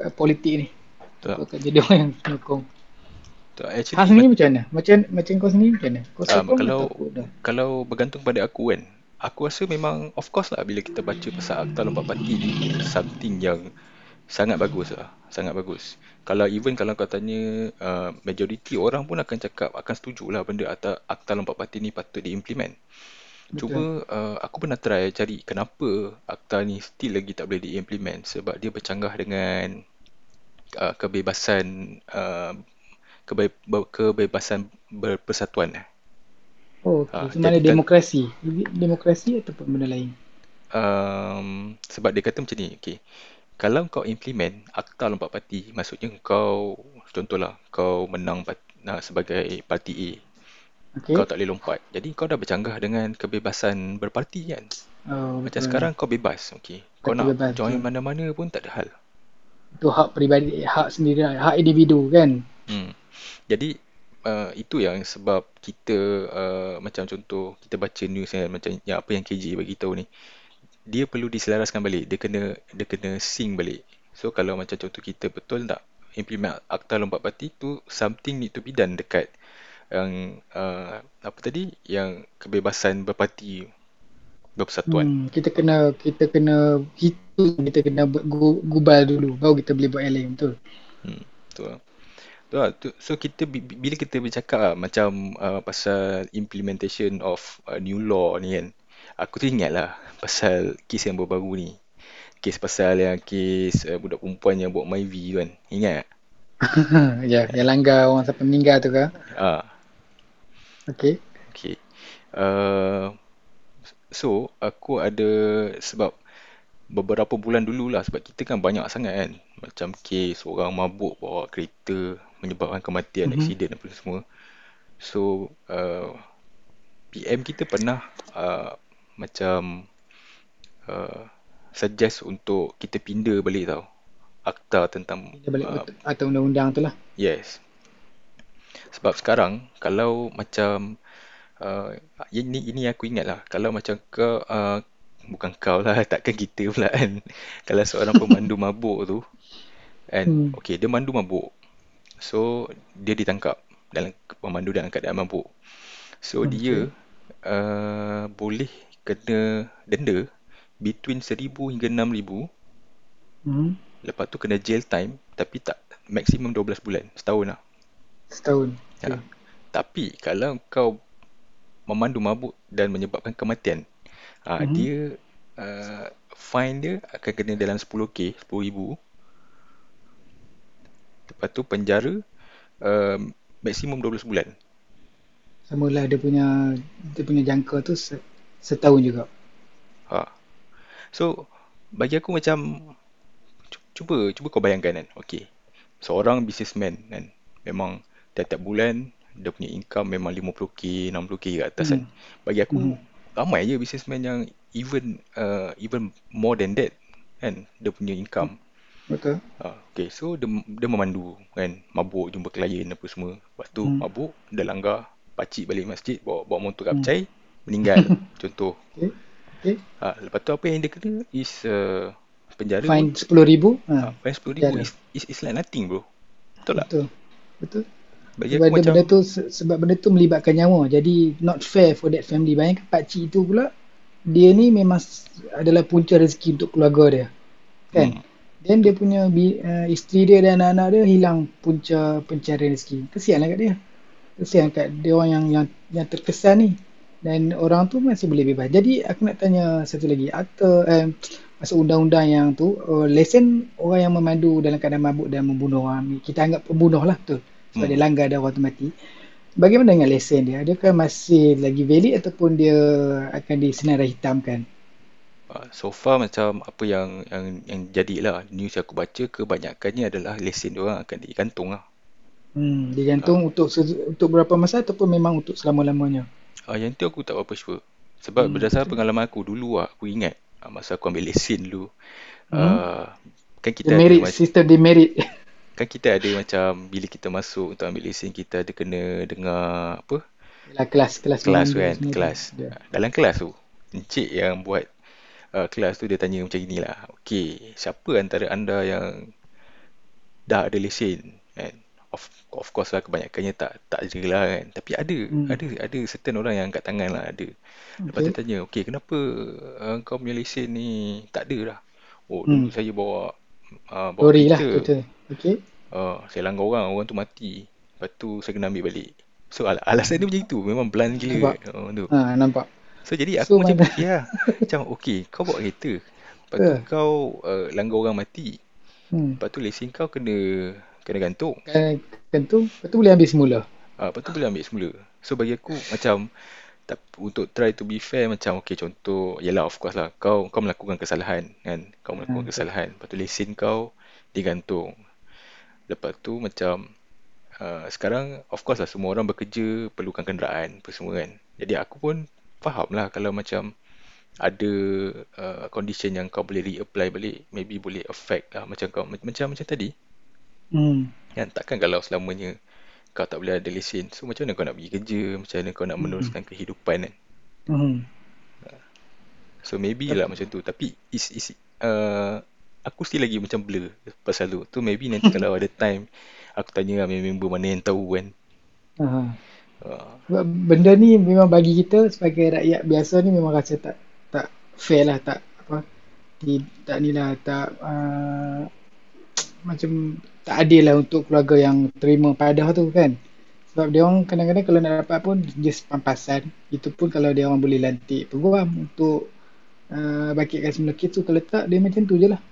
uh, politik ni. Tak. Kau akan jadi orang yang penyokong. Tak, actually, Hal sendiri macam mana? Macam macam kau sendiri macam mana? Kau um, kalau kalau bergantung pada aku kan, aku rasa memang of course lah bila kita baca pasal akta lompat parti ni something yang sangat bagus lah. Sangat bagus. Kalau even kalau kau tanya uh, majority orang pun akan cakap akan setuju lah benda akta, akta lompat parti ni patut diimplement. Cuma uh, aku pernah try cari kenapa akta ni still lagi tak boleh diimplement sebab dia bercanggah dengan uh, kebebasan uh, kebe- kebebasan berpersatuan. Oh, okay. uh, mana demokrasi? Demokrasi ataupun benda lain? Um, sebab dia kata macam ni, okay. Kalau kau implement akta lompat parti, maksudnya kau, contohlah, kau menang part, uh, sebagai parti A, okay. kau tak boleh lompat. Jadi kau dah bercanggah dengan kebebasan berparti kan. Oh, Macam sekarang kau bebas. Okay. Kau nak bebas, join mana-mana pun tak ada hal. Itu hak peribadi, hak sendiri, hak individu kan. Hmm. Jadi uh, itu yang sebab kita uh, macam contoh kita baca news kan macam yang apa yang KJ bagi tahu ni. Dia perlu diselaraskan balik. Dia kena dia kena sync balik. So kalau macam contoh kita betul tak implement akta lompat parti tu something need to be done dekat yang uh, apa tadi yang kebebasan berparti berpersatuan. Hmm, kita kena kita kena hitung kita kena gubal dulu baru kita boleh buat yang lain betul. Hmm, betul. Betul. So kita bila kita bercakap lah, macam uh, pasal implementation of uh, new law ni kan. Aku tu ingat lah pasal kes yang baru-baru ni. Kes pasal yang kes uh, budak perempuan yang buat MyV kan. Ingat tak? [laughs] ya, yang langgar orang sampai meninggal tu ke? Ah. Okay. Okay. Uh, so, aku ada sebab beberapa bulan dulu lah sebab kita kan banyak sangat kan. Macam kes orang mabuk bawa kereta menyebabkan kematian, mm-hmm. accident apa semua. So, uh, PM kita pernah uh, macam uh, suggest untuk kita pindah balik tau. Akta tentang... Balik uh, atau undang-undang tu lah. Yes. Sebab sekarang kalau macam uh, ini ini aku ingat lah kalau macam kau uh, bukan kau lah [laughs] takkan kita pula kan [laughs] kalau seorang pemandu [laughs] mabuk tu and hmm. okay dia mandu mabuk so dia ditangkap dalam pemandu dalam keadaan mabuk so okay. dia uh, boleh kena denda between 1000 hingga 6000 hmm. lepas tu kena jail time tapi tak maksimum 12 bulan setahun lah Setahun. Ya. Okay. Tapi kalau kau memandu mabuk dan menyebabkan kematian, uh, mm-hmm. dia uh, fine dia akan kena dalam 10k, 10,000. Lepas tu penjara uh, maksimum 12 bulan. Sama lah dia punya dia punya jangka tu setahun juga. Ha. So bagi aku macam cuba cuba kau bayangkan kan. Okey. Seorang businessman kan memang tiap-tiap bulan dia punya income memang 50k, 60k ke atas hmm. kan. Bagi aku hmm. Ramai je businessman yang even uh, even more than that kan dia punya income. Betul. Uh, okay, so dia, dia memandu kan, mabuk jumpa klien apa semua. Lepas tu hmm. mabuk, dia langgar, pacik balik masjid, bawa bawa motor kapcai, hmm. meninggal [laughs] contoh. Okay. Okay. Uh, lepas tu apa yang dia kena is uh, penjara. Fine RM10,000. Uh, fine RM10,000 is, is, is like nothing bro. Betul tak? Betul. Betul bagi sebab macam benda tu sebab benda tu melibatkan nyawa. Jadi not fair for that family. Bayangkan pak cik tu pula dia ni memang adalah punca rezeki untuk keluarga dia. Kan? Hmm. dan dia punya uh, isteri dia dan anak-anak dia hilang punca pencarian rezeki. Kesianlah kat dia. Kesian kat dia orang yang yang yang terkesan ni. Dan orang tu masih boleh bebas. Jadi aku nak tanya satu lagi, akta eh, masuk undang-undang yang tu, uh, lesen orang yang memandu dalam keadaan mabuk dan membunuh orang, kita anggap pembunuh lah tu. Sebab hmm. dia langgar dan orang tu mati. Bagaimana dengan lesen dia? Adakah masih lagi valid ataupun dia akan disenarai hitamkan? Ah, so far macam apa yang yang yang jadilah news yang aku baca kebanyakannya adalah lesen dia orang akan digantung lah. Hmm, digantung uh, untuk untuk berapa masa ataupun memang untuk selama-lamanya? Ah, uh, yang tu aku tak berapa sure. Sebab hmm, berdasarkan betul. pengalaman aku dulu lah, aku ingat uh, masa aku ambil lesen dulu. Hmm. Uh, kan kita demerit, ada sistem demerit. [laughs] Kan kita ada macam bila kita masuk untuk ambil lesen kita ada kena dengar apa? kelas kelas kelas kan, kelas. Yeah. Dalam kelas tu, encik yang buat uh, kelas tu dia tanya macam inilah. Okey, siapa antara anda yang dah ada lesen kan? of of course lah kebanyakannya tak tak je lah kan tapi ada hmm. ada ada certain orang yang angkat tangan lah ada lepas okay. tu tanya okey kenapa uh, kau punya lesen ni tak ada dah oh dulu hmm. saya bawa uh, bawa Lori lah betul okey uh, saya langgar orang orang tu mati lepas tu saya kena ambil balik so al- alasan dia macam itu memang blunt gila nampak. Oh, tu. Ha, nampak so jadi aku so, macam fikir lah macam okey kau bawa kereta lepas tu uh. kau uh, langgar orang mati hmm. lepas tu lesen kau kena Kena gantung. Kena gantung, lepas tu boleh ambil semula. Ah, lepas tu boleh ambil semula. So bagi aku macam tak, untuk try to be fair macam okay contoh yalah of course lah kau kau melakukan kesalahan kan kau melakukan hmm. kesalahan lepas tu lesen kau digantung lepas tu macam uh, sekarang of course lah semua orang bekerja perlukan kenderaan apa semua kan jadi aku pun faham lah kalau macam ada uh, condition yang kau boleh reapply balik maybe boleh affect lah macam kau macam macam tadi Hmm. Kan takkan kalau selamanya kau tak boleh ada lesen. So macam mana kau nak pergi kerja? Macam mana kau nak hmm. meneruskan hmm. kehidupan kan? Hmm. So maybe lah macam tu. Tapi is, is, uh, aku still lagi macam blur pasal tu. Tu maybe nanti [laughs] kalau ada time aku tanya lah member mana yang tahu kan. Uh-huh. Uh. Benda ni memang bagi kita sebagai rakyat biasa ni memang rasa tak tak fair lah tak apa di, tak ni lah tak uh, [tsk] macam tak adil lah untuk keluarga yang terima padah tu kan sebab dia orang kadang-kadang kalau nak dapat pun just pampasan itu pun kalau dia orang boleh lantik peguam untuk uh, bakitkan semula kes tu kalau tak dia macam tu je lah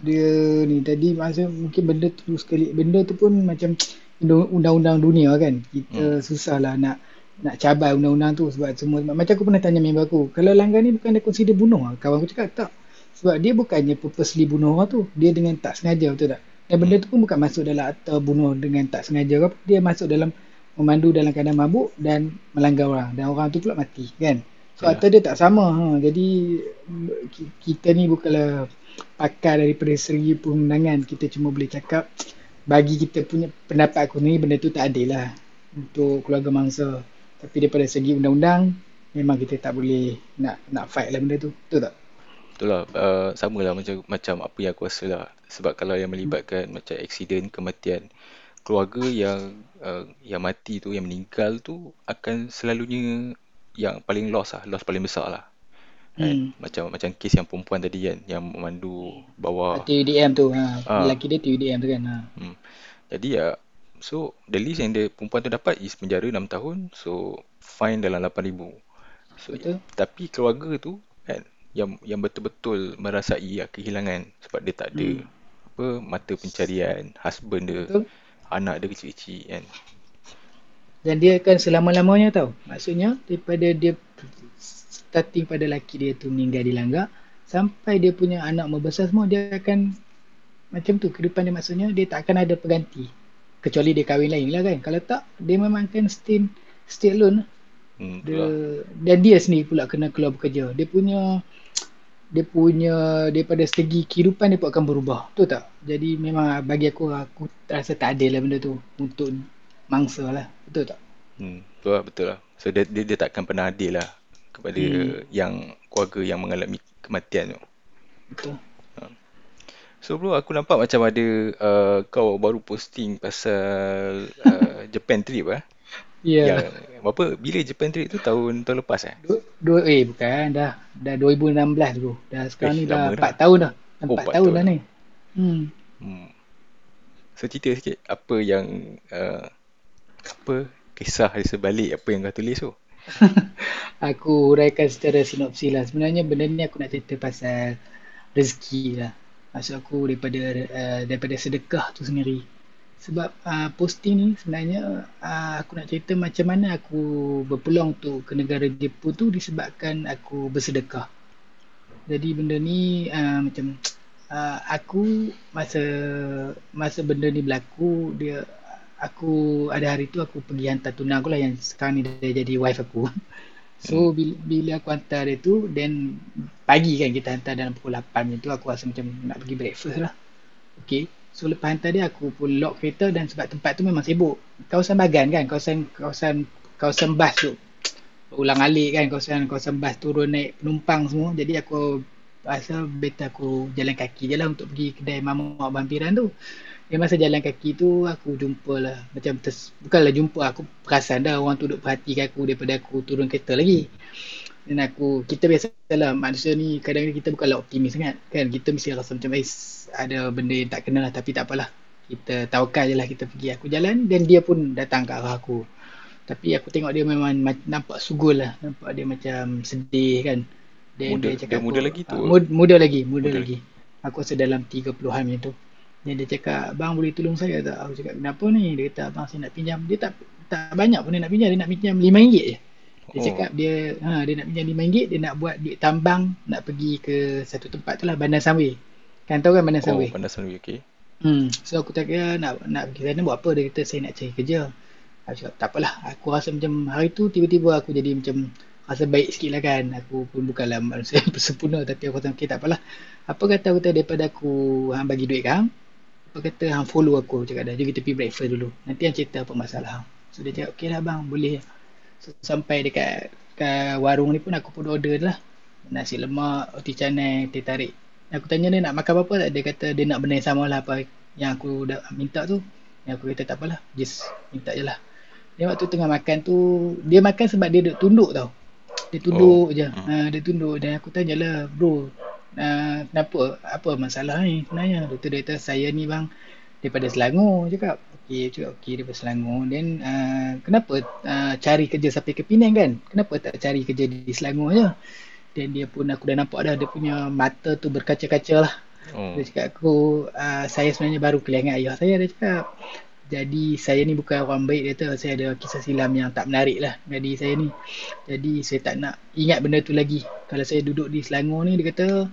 dia ni tadi masa mungkin benda tu sekali benda tu pun macam undang-undang dunia kan kita hmm. susah lah nak nak cabar undang-undang tu sebab semua macam aku pernah tanya member aku kalau langgar ni bukan dia consider bunuh kawan aku cakap tak sebab dia bukannya purposely bunuh orang tu dia dengan tak sengaja betul tak dan benda tu pun bukan masuk dalam akta bunuh dengan tak sengaja apa. Dia masuk dalam memandu dalam keadaan mabuk dan melanggar orang. Dan orang tu pula mati kan. So ya. akta dia tak sama. Ha. Jadi kita ni bukanlah pakar daripada segi perundangan. Kita cuma boleh cakap bagi kita punya pendapat aku ni benda tu tak adil lah untuk keluarga mangsa. Tapi daripada segi undang-undang memang kita tak boleh nak nak fight lah benda tu. Betul tak? Itulah uh, sama lah macam, macam apa yang aku rasa lah. Sebab kalau yang melibatkan hmm. macam aksiden, kematian, keluarga yang uh, yang mati tu, yang meninggal tu akan selalunya yang paling loss lah, loss paling besar lah. Kan? Hmm. Macam macam kes yang perempuan tadi kan, yang memandu bawa TUDM tu, ha. ha. lelaki dia TUDM tu kan. Ha. Hmm. Jadi ya, so the least yang dia perempuan tu dapat is penjara 6 tahun, so fine dalam 8,000. So, Betul. Tapi keluarga tu kan, yang yang betul-betul merasai ya, kehilangan sebab dia tak ada hmm. apa mata pencarian husband dia betul. anak dia kecil-kecil kan dan dia akan selama-lamanya tau maksudnya daripada dia starting pada laki dia tu meninggal di langgar sampai dia punya anak membesar semua dia akan macam tu kehidupan dia maksudnya dia tak akan ada pengganti. Kecuali dia kahwin lain lah kan. Kalau tak dia memang akan stay stay alone. Hmm, dia, dan dia sendiri pula kena keluar bekerja. Dia punya dia punya daripada segi kehidupan dia pun akan berubah. Betul tak? Jadi memang bagi aku aku rasa tak adil lah benda tu untuk mangsa lah. Betul tak? Hmm, betul lah betul lah. So dia, dia, dia takkan pernah adil lah kepada hmm. yang keluarga yang mengalami kematian tu betul ha. So bro aku nampak macam ada uh, kau baru posting pasal uh, [laughs] Japan trip eh. Ya. Yeah. Berapa bila Japan trip tu tahun tahun lepas eh? Dua, dua eh bukan dah dah 2016 tu. Dah sekarang eh, ni dah 4 dah. tahun dah. 4, oh, 4 tahun, tahun dah ni. Hmm. hmm. So cerita sikit apa yang uh, apa kisah di sebalik apa yang kau tulis tu? [laughs] aku huraikan secara sinopsi lah. Sebenarnya benda ni aku nak cerita pasal rezeki lah. Maksud aku daripada uh, daripada sedekah tu sendiri. Sebab uh, posting ni sebenarnya uh, aku nak cerita macam mana aku berpeluang tu ke negara Jepun tu disebabkan aku bersedekah. Jadi benda ni uh, macam uh, aku masa masa benda ni berlaku dia aku ada hari tu aku pergi hantar tunang aku lah yang sekarang ni dia jadi wife aku. [laughs] So hmm. bila, bila aku hantar dia tu then pagi kan kita hantar dalam pukul 8 macam tu aku rasa macam nak pergi breakfast lah. Okay. So lepas hantar dia aku pun lock kereta dan sebab tempat tu memang sibuk. Kawasan Bagan kan, kawasan kawasan kawasan bas tu. Ulang alik kan kawasan kawasan bas turun naik penumpang semua. Jadi aku rasa better aku jalan kaki je lah untuk pergi kedai mamak vampiran tu. Dia masa jalan kaki tu aku jumpa lah macam ters, bukanlah jumpa aku perasan dah orang tu duduk perhatikan aku daripada aku turun kereta lagi. Dan aku kita biasalah manusia ni kadang-kadang kita bukanlah optimis sangat kan kita mesti rasa macam eh ada benda yang tak kenal lah tapi tak apalah. Kita tawakal je lah kita pergi aku jalan dan dia pun datang ke arah aku. Tapi aku tengok dia memang nampak sugul lah. Nampak dia macam sedih kan. Dan muda, dia cakap dia muda aku, lagi tu. Uh, muda, muda lagi, muda, muda lagi. Aku rasa dalam 30-an macam tu. Dan dia cakap, bang boleh tolong saya tak? Aku cakap, kenapa ni? Dia kata, abang saya nak pinjam. Dia tak tak banyak pun dia nak pinjam. Dia nak pinjam RM5 je. Dia oh. cakap dia ha, dia nak pinjam RM5. Dia nak buat duit tambang. Nak pergi ke satu tempat tu lah. Bandar Sunway. Kan tahu kan Bandar Sunway? Oh, Bandar Sunway, okay. Hmm. So aku cakap, ya, nak, nak pergi sana buat apa? Dia kata, saya nak cari kerja. Aku cakap, tak apalah. Aku rasa macam hari tu tiba-tiba aku jadi macam rasa baik sikit lah kan. Aku pun bukanlah [laughs] manusia yang sempurna. Tapi aku kata, okay tak apalah. Apa kata aku kata daripada aku bagi duit kan? Apa kata hang follow aku cakap dah jom kita pergi breakfast dulu. Nanti hang cerita apa masalah. So dia cakap okey lah bang boleh. So, sampai dekat kat warung ni pun aku pun order lah. Nasi lemak roti canai teh tarik. Aku tanya dia nak makan apa? Tak dia kata dia nak benda yang sama lah apa yang aku dah minta tu. Yang aku kata tak apalah just minta je lah. Dia waktu tengah makan tu dia makan sebab dia duduk tunduk tau. Dia tunduk oh. je. ha, dia tunduk. Dan aku tanya lah bro uh, kenapa apa masalah ni sebenarnya? Doktor dia kata saya ni bang daripada Selangor cakap. Okey cakap okey daripada Selangor. Then uh, kenapa uh, cari kerja sampai ke Penang kan? Kenapa tak cari kerja di Selangor je? Dan dia pun aku dah nampak dah dia punya mata tu berkaca-kaca lah. Oh. dia cakap aku uh, saya sebenarnya baru kehilangan ayah saya dia cakap jadi saya ni bukan orang baik dia kata saya ada kisah silam yang tak menarik lah jadi saya ni. Jadi saya tak nak ingat benda tu lagi. Kalau saya duduk di Selangor ni dia kata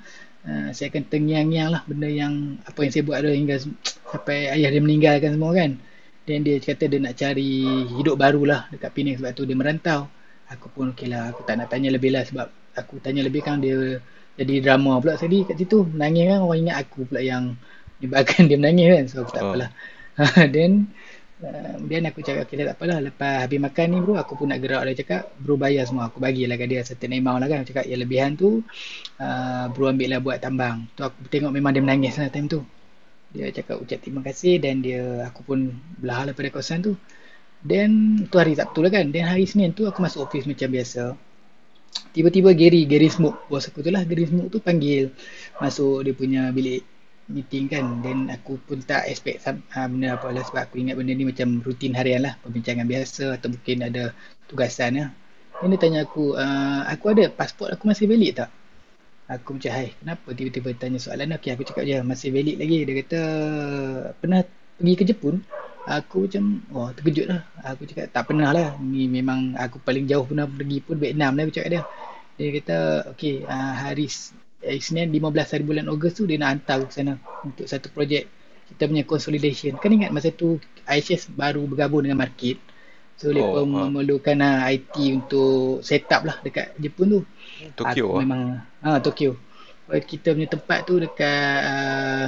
uh, saya akan tengiang-ngiang lah benda yang apa yang saya buat ada hingga sampai ayah dia meninggalkan semua kan. Dan dia kata dia nak cari hidup baru lah dekat Penang sebab tu dia merantau. Aku pun okey lah aku tak nak tanya lebih lah sebab aku tanya lebih kan dia jadi drama pula tadi kat situ. Nangis kan orang ingat aku pula yang [laughs] menyebabkan dia menangis kan. So aku tak oh. apalah [laughs] then Kemudian uh, aku cakap okay, tak apalah Lepas habis makan ni bro Aku pun nak gerak Dia cakap Bro bayar semua Aku bagilah kat dia Certain amount lah kan. Aku cakap yang lebihan tu uh, Bro ambil lah buat tambang. Tu aku tengok memang dia menangis lah time tu. Dia cakap ucap terima kasih Dan dia Aku pun belah lah pada kawasan tu. Then Tu hari Sabtu lah kan Then hari Senin tu Aku masuk office macam biasa. Tiba-tiba Gary Gary Smoke Bos aku tu lah Gary Smoke tu panggil Masuk dia punya bilik meeting kan then aku pun tak expect uh, benda apa lah. Sebab aku ingat benda ni macam rutin harian lah perbincangan biasa atau mungkin ada tugasan ya. Then dia tanya aku, uh, aku ada pasport aku masih valid tak? Aku macam, hai kenapa? Tiba-tiba tanya soalan Okay aku cakap je masih valid lagi. Dia kata pernah pergi ke Jepun? Aku macam, oh terkejut lah. Aku cakap tak pernah lah. Ni memang aku paling jauh pernah pergi pun Vietnam lah aku cakap dia. Dia kata okay uh, hari eh, Isnin 15 hari bulan Ogos tu dia nak hantar ke sana untuk satu projek kita punya consolidation. Kan ingat masa tu IHS baru bergabung dengan market. So oh, memerlukan uh, ah, IT untuk set up lah dekat Jepun tu. Tokyo ah. memang ha, Tokyo. Kita punya tempat tu dekat uh,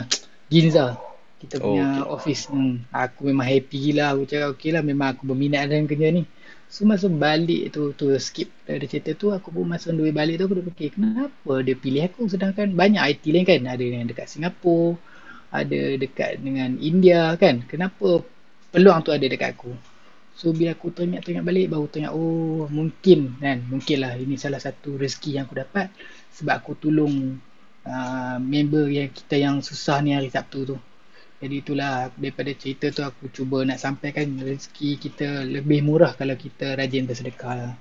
Ginza. Kita punya oh, okay. office. Hmm. Aku memang happy gila. Aku cakap okey lah memang aku berminat dengan kerja ni. So masa balik tu tu skip dari cerita tu aku pun masa duit balik tu aku dah fikir kenapa dia pilih aku? Sedangkan banyak IT lain kan. Ada yang dekat Singapura ada dekat dengan India kan. Kenapa peluang tu ada dekat aku? So bila aku teringat-teringat balik baru teringat oh mungkin kan? Mungkin lah ini salah satu rezeki yang aku dapat sebab aku tolong uh, member yang kita yang susah ni hari Sabtu tu jadi itulah daripada cerita tu aku cuba nak sampaikan rezeki kita lebih murah kalau kita rajin bersedekah. Lah.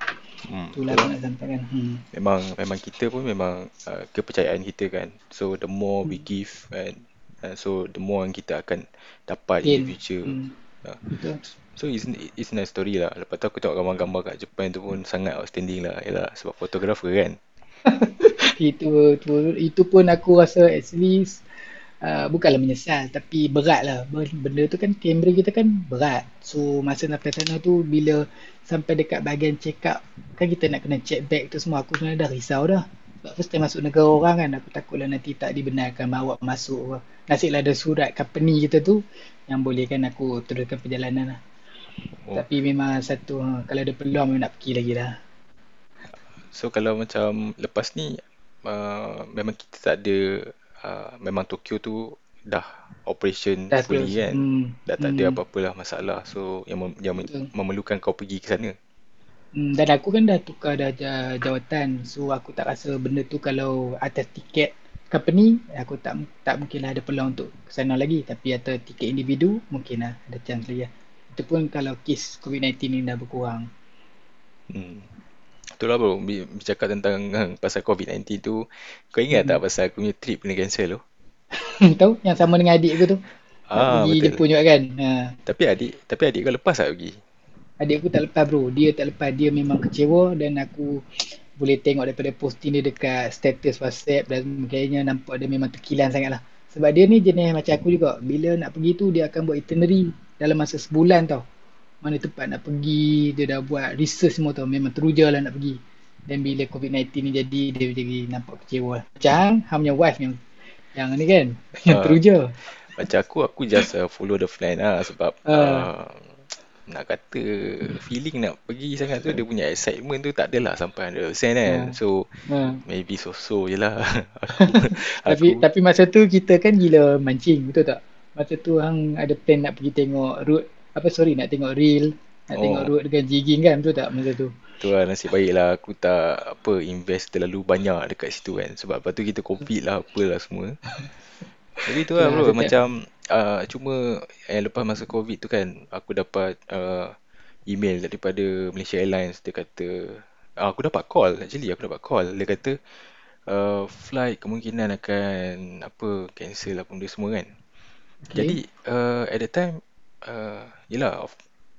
hmm, itulah aku nak sampaikan hmm. memang memang kita pun memang uh, kepercayaan kita kan. So the more hmm. we give and uh, so the more yang kita akan dapat in, in the future. Hmm. uh, so it's, it's nice story lah. Lepas tu aku tengok gambar-gambar kat Japan tu pun sangat outstanding lah. Yalah, sebab fotografer kan. [laughs] Itu, itu itu pun aku rasa at least Uh, bukanlah menyesal tapi berat lah. Benda tu kan kamera kita kan berat. So masa nak sampai sana tu bila sampai dekat bahagian check up kan kita nak kena check bag tu semua aku sebenarnya dah risau dah. Sebab first time masuk negara orang kan aku takutlah nanti tak dibenarkan bawa masuk. Nasib lah ada surat company kita tu yang bolehkan aku teruskan perjalanan lah. Oh. tapi memang satu ha, kalau ada peluang memang nak pergi lagi lah. So kalau macam lepas ni uh, memang kita tak ada uh, memang Tokyo tu dah operation dah fully terus. kan hmm. dah tak ada hmm. apa-apa lah masalah so yang, mem- yang memerlukan kau pergi ke sana hmm, dan aku kan dah tukar dah jawatan so aku tak rasa benda tu kalau atas tiket company aku tak tak mungkin lah ada peluang untuk ke sana lagi tapi atas tiket individu mungkin lah ada chance lagi lah. itu pun kalau kes COVID-19 ni dah berkurang hmm. Itulah bro, bercakap tentang uh, [laughs] pasal COVID-19 tu, kau ingat hmm. tak pasal aku punya trip kena cancel tu? [laughs] Tahu yang sama dengan adik aku tu. Ah, pergi betul. Jepun juga kan. Ha. Tapi adik, tapi adik kau lepas tak pergi? Adik aku tak lepas bro. Dia tak lepas. Dia memang kecewa dan aku boleh tengok daripada posting dia dekat status WhatsApp dan kayaknya nampak dia memang terkilan sangat lah. Sebab dia ni jenis macam aku juga. Bila nak pergi tu dia akan buat itinerary dalam masa sebulan tau mana tempat nak pergi dia dah buat research semua tu memang teruja lah nak pergi. Dan bila COVID-19 ni jadi dia jadi nampak kecewa. Macam Ham punya wife yang yang ni kan? [laughs] Yang uh, teruja. Macam aku aku just uh, follow the plan lah sebab uh, uh, nak kata feeling nak pergi sangat tu dia punya excitement tu tak adalah sampai 100% kan? Uh, so uh, maybe so-so je lah. [laughs] Tapi, tapi masa tu kita kan gila mancing betul tak? Masa tu hang ada plan nak pergi tengok route apa sorry nak tengok reel nak oh. tengok road dengan jigging kan betul tak masa tu? Tu lah nasib baik lah aku tak apa invest terlalu banyak dekat situ kan. Sebab lepas tu kita covid lah apalah semua. [laughs] Jadi tu lah bro macam uh, cuma yang lepas masa covid tu kan aku dapat uh, email daripada Malaysia Airlines. Dia kata uh, aku dapat call actually aku dapat call. Dia kata uh, flight kemungkinan akan apa cancel apa benda semua kan. Okay. jadi uh, at that time uh, yelah of,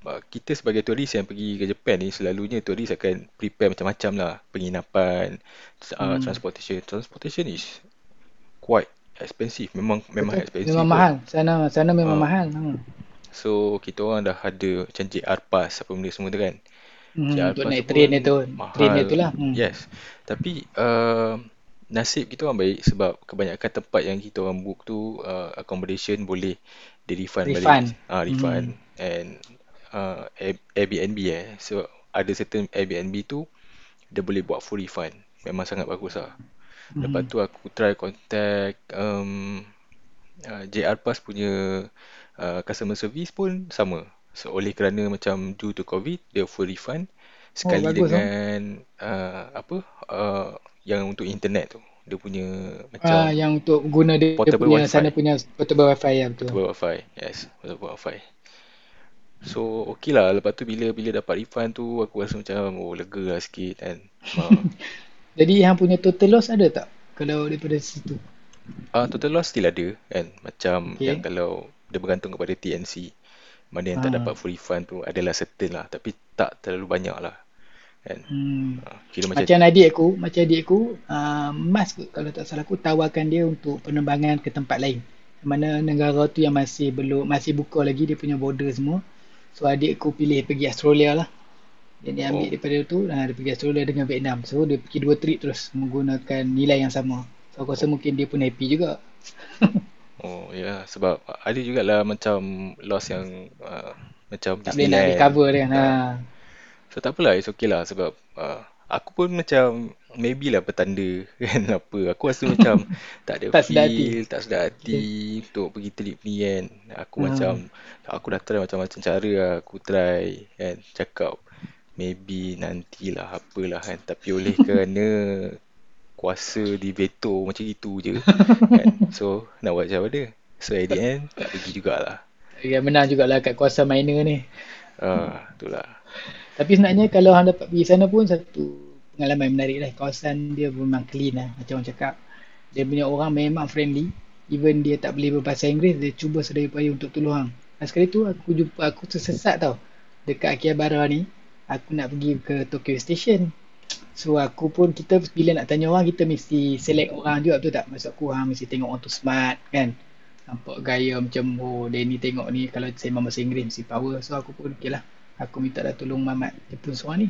uh, kita sebagai turis yang pergi ke Japan ni selalunya turis akan prepare macam-macam lah. Penginapan uh, hmm. transportation. Transportation is quite expensive. Memang memang expensive memang mahal. Sana sana memang uh, mahal. Hmm. so kita orang dah ada macam JR Pass apa benda semua tu kan? Hmm, JR untuk naik train itu. Mahal. train itu lah. Hmm. yes. Tapi uh, nasib kita orang baik sebab kebanyakan tempat yang kita orang book tu uh, accommodation boleh di refund, refund. balik. Ah uh, refund hmm. and uh, Airbnb eh. So ada certain Airbnb tu dia boleh buat full refund. Memang sangat bagus lah. Hmm. Lepas tu aku try contact um, uh, JR Pass punya uh, customer service pun sama. So oleh kerana macam due to COVID dia full refund sekali oh, bagus, dengan uh, apa uh, yang untuk internet tu dia punya macam ah yang untuk guna dia punya wifi. sana punya portable wifi ya betul. Portable wifi yes portable wifi. So okey lah. Lepas tu bila bila dapat refund tu aku rasa macam oh lega lah sikit kan. [laughs] Jadi yang punya total loss ada tak? Kalau daripada situ? Ah uh, total loss still ada kan. Macam okay. yang kalau dia bergantung kepada TNC mana yang ha. tak ah. dapat full refund tu adalah certain lah. Tapi tak terlalu banyak lah kan? Hmm. Ah, kira macam, macam adik aku macam adik aku uh, mas kalau tak salah aku tawarkan dia untuk penerbangan ke tempat lain. Mana negara tu yang masih belum masih buka lagi dia punya border semua. So adik aku pilih pergi Australia lah. Dan dia ambil oh. daripada tu uh, dia pergi Australia dengan Vietnam. So dia pergi dua trip terus menggunakan nilai yang sama. So aku rasa oh. mungkin dia pun happy juga. [laughs] Oh ya yeah. sebab ada jugalah macam loss yang uh, macam tak boleh nak recover dia uh, So tak apalah, it's okay lah sebab uh, aku pun macam maybe lah petanda [laughs] kan apa. Aku rasa [laughs] macam tak ada tak feel, tak sedar hati okay. untuk pergi trip ni kan. Aku hmm. macam, aku dah try macam-macam cara lah. Aku try kan, cakap maybe nantilah apalah kan. Tapi oleh [laughs] kerana kuasa di veto macam itu je kan. So nak buat macam mana? So at the end, tak pergi jugalah. Ya menang jugalah kat kuasa minor ni. Ah, itulah. Tapi sebenarnya kalau hang dapat pergi sana pun satu pengalaman menarik lah. Kawasan dia memang clean lah. Macam orang cakap. Dia punya orang memang friendly. Even dia tak boleh berbahasa Inggeris, dia cuba sedaya upaya untuk tolong hang. Dan sekali tu aku jumpa, aku tersesat tau. Dekat Akihabara ni, aku nak pergi ke Tokyo Station. So aku pun, kita bila nak tanya orang, kita mesti select orang juga betul tak? Maksud aku, hang mesti tengok orang tu smart kan. Nampak gaya macam, oh dia ni tengok ni, kalau saya memang bahasa Inggeris mesti power. So aku pun, okay lah. Aku minta dah tolong Mamat Jepun seorang ni.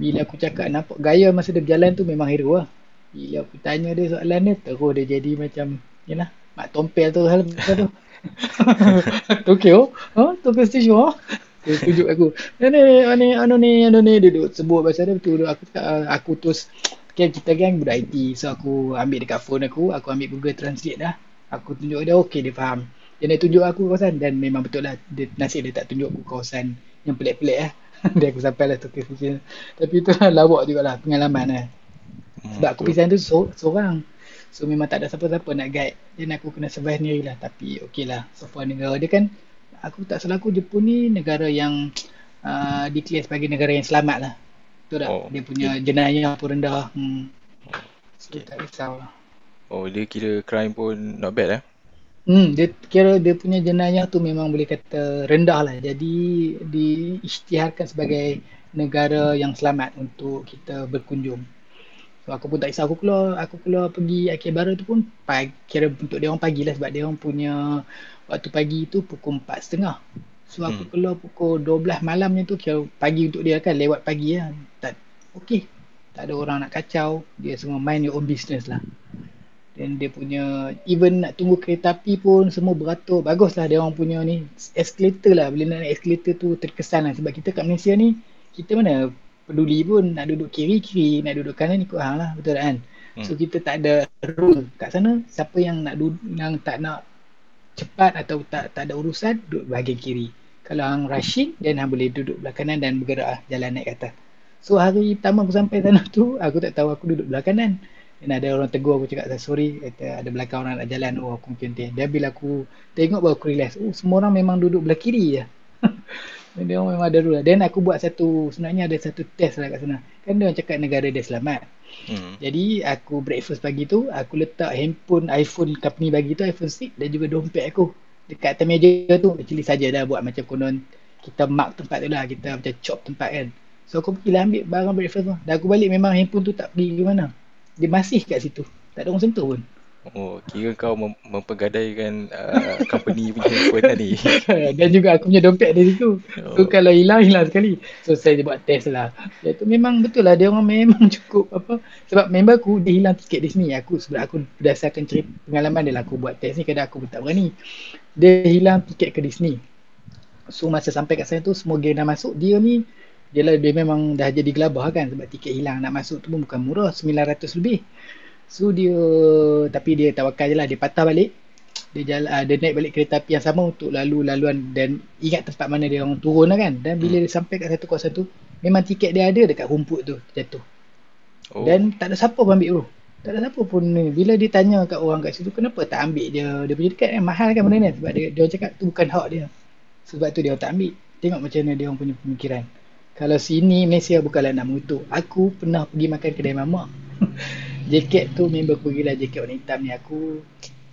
Bila aku cakap nampak gaya masa dia berjalan tu memang hero lah. Bila aku tanya dia soalan dia, terus dia jadi macam, yalah, mak tompel tu hal tu. [laughs] Tokyo, ha? Tokyo Station, ha? Dia tunjuk aku. Ni ni anu ni anu ni dia duduk sebut bahasa dia betul. Aku cakap aku terus kan kita kan budak IT. So aku ambil dekat phone aku, aku ambil Google Translate dah. Aku tunjuk dia okey dia faham. Dia nak tunjuk aku kawasan dan memang betul lah dia, nasib dia tak tunjuk aku kawasan yang pelik-pelik lah. [laughs] dia aku sampai lah Tokyo Station. Tapi tu lah lawak juga lah pengalaman lah. Sebab aku pergi sana tu so, seorang. So memang tak ada siapa-siapa nak guide. Dan aku kena survive sendiri lah. Tapi okey lah. So far negara dia kan, aku tak salah aku Jepun ni negara yang uh, declare sebagai negara yang selamat lah. Betul tak? Oh, dia punya okay. jenayah pun rendah. Hmm. So okay. tak risau lah. Oh dia kira crime pun not bad eh? Hmm, dia kira dia punya jenayah tu memang boleh kata rendah lah. Jadi diisytiharkan sebagai negara yang selamat untuk kita berkunjung. So aku pun tak kisah aku keluar, aku keluar pergi Akihabara tu pun pagi, kira untuk dia orang pagi lah sebab dia orang punya waktu pagi tu pukul 4.30. So aku hmm. keluar pukul 12 malamnya tu kira pagi untuk dia kan lewat pagi lah. Tak, okay. Tak ada orang nak kacau, dia semua mind your own business lah. Dan dia punya even nak tunggu kereta api pun semua beratur. Baguslah dia orang punya ni escalator lah. Bila nak naik escalator tu terkesan lah. Sebab kita kat Malaysia ni kita mana peduli pun nak duduk kiri kiri, nak duduk kanan ikut hang lah. Betul tak kan? Hmm. So kita tak ada rule kat sana. Siapa yang nak duduk, yang tak nak cepat atau tak tak ada urusan duduk bahagian kiri. Kalau hang rushing then hang boleh duduk belah kanan dan bergerak lah, jalan naik ke atas. So hari pertama aku sampai sana tu aku tak tahu aku duduk belah kanan. Dan ada orang tegur aku cakap sorry kata ada belakang orang nak jalan oh aku mungkin dia. Dan bila aku tengok baru aku realise oh semua orang memang duduk belah kiri je. [laughs] dia orang memang ada rule. Dan aku buat satu sebenarnya ada satu test lah kat sana. Kan dia orang cakap negara dia selamat. Hmm. Jadi aku breakfast pagi tu aku letak handphone iPhone company bagi tu iPhone 6 dan juga dompet aku dekat atas meja tu actually saja dah buat macam konon kita mark tempat tu lah kita macam chop tempat kan so aku pergi lah ambil barang breakfast tu dan aku balik memang handphone tu tak pergi ke mana dia masih kat situ. Tak ada orang sentuh pun. Oh, kira kau mem- mempergadaikan uh, company punya handphone tadi. [laughs] Dan juga aku punya dompet di situ. Oh. So kalau hilang, hilang sekali. So saya buat test lah. Itu memang betul lah. Dia orang memang [laughs] cukup apa. Sebab member aku, dia hilang tiket di sini. Aku sebab aku berdasarkan cerita pengalaman dia lah. Aku buat test ni kadang aku pun tak berani. Dia hilang tiket ke Disney. So masa sampai kat sana tu, semua game dah masuk. Dia ni dia dia memang dah jadi gelabah kan sebab tiket hilang nak masuk tu pun bukan murah 900 lebih. So dia tapi dia tawakal je lah dia patah balik. Dia jalan uh, dia naik balik kereta api yang sama untuk lalu laluan. Dan ingat tempat mana dia orang turun lah kan. Dan bila hmm. dia sampai kat satu kawasan tu memang tiket dia ada dekat rumput tu jatuh. Oh. dan tak ada siapa pun ambil bro. Tak ada siapa pun ni. Bila dia tanya kat orang kat situ kenapa tak ambil dia dia punya tiket kan mahal kan benda ni. Sebab dia, dia cakap tu bukan hak dia. Sebab tu dia tak ambil. Tengok macam mana dia orang punya pemikiran kalau sini Malaysia bukanlah nak mengutuk. Aku pernah pergi makan kedai mamak. [laughs] jaket tu member aku pergilah jaket warna hitam ni. Aku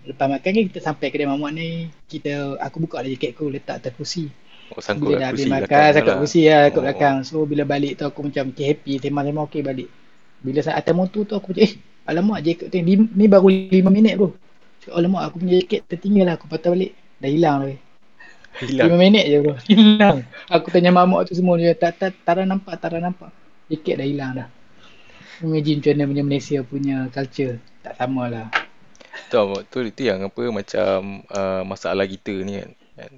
lepas makan kan kita sampai kedai mamak ni. Kita aku buka lah jaket aku letak atas kursi. Oh, sangkut bila dah habis makan, sangkut kursi lah, kat oh. belakang. So bila balik tu aku macam okay, happy. Tema-tema okay balik. Bila saat atas motor tu aku macam eh alamak jaket tu ni, ni baru 5 minit bro. Cakap alamak aku punya jaket tertinggal lah aku patah balik. Dah hilang lah. Hilang. 5 minit je bro. Hilang. Aku tanya mamak tu semua dia tak tak tak nampak, tak nampak. Tiket dah hilang dah. Imagine macam mana punya Malaysia punya culture. Tak sama lah. Tahu tu itu yang apa macam uh, masalah kita ni kan.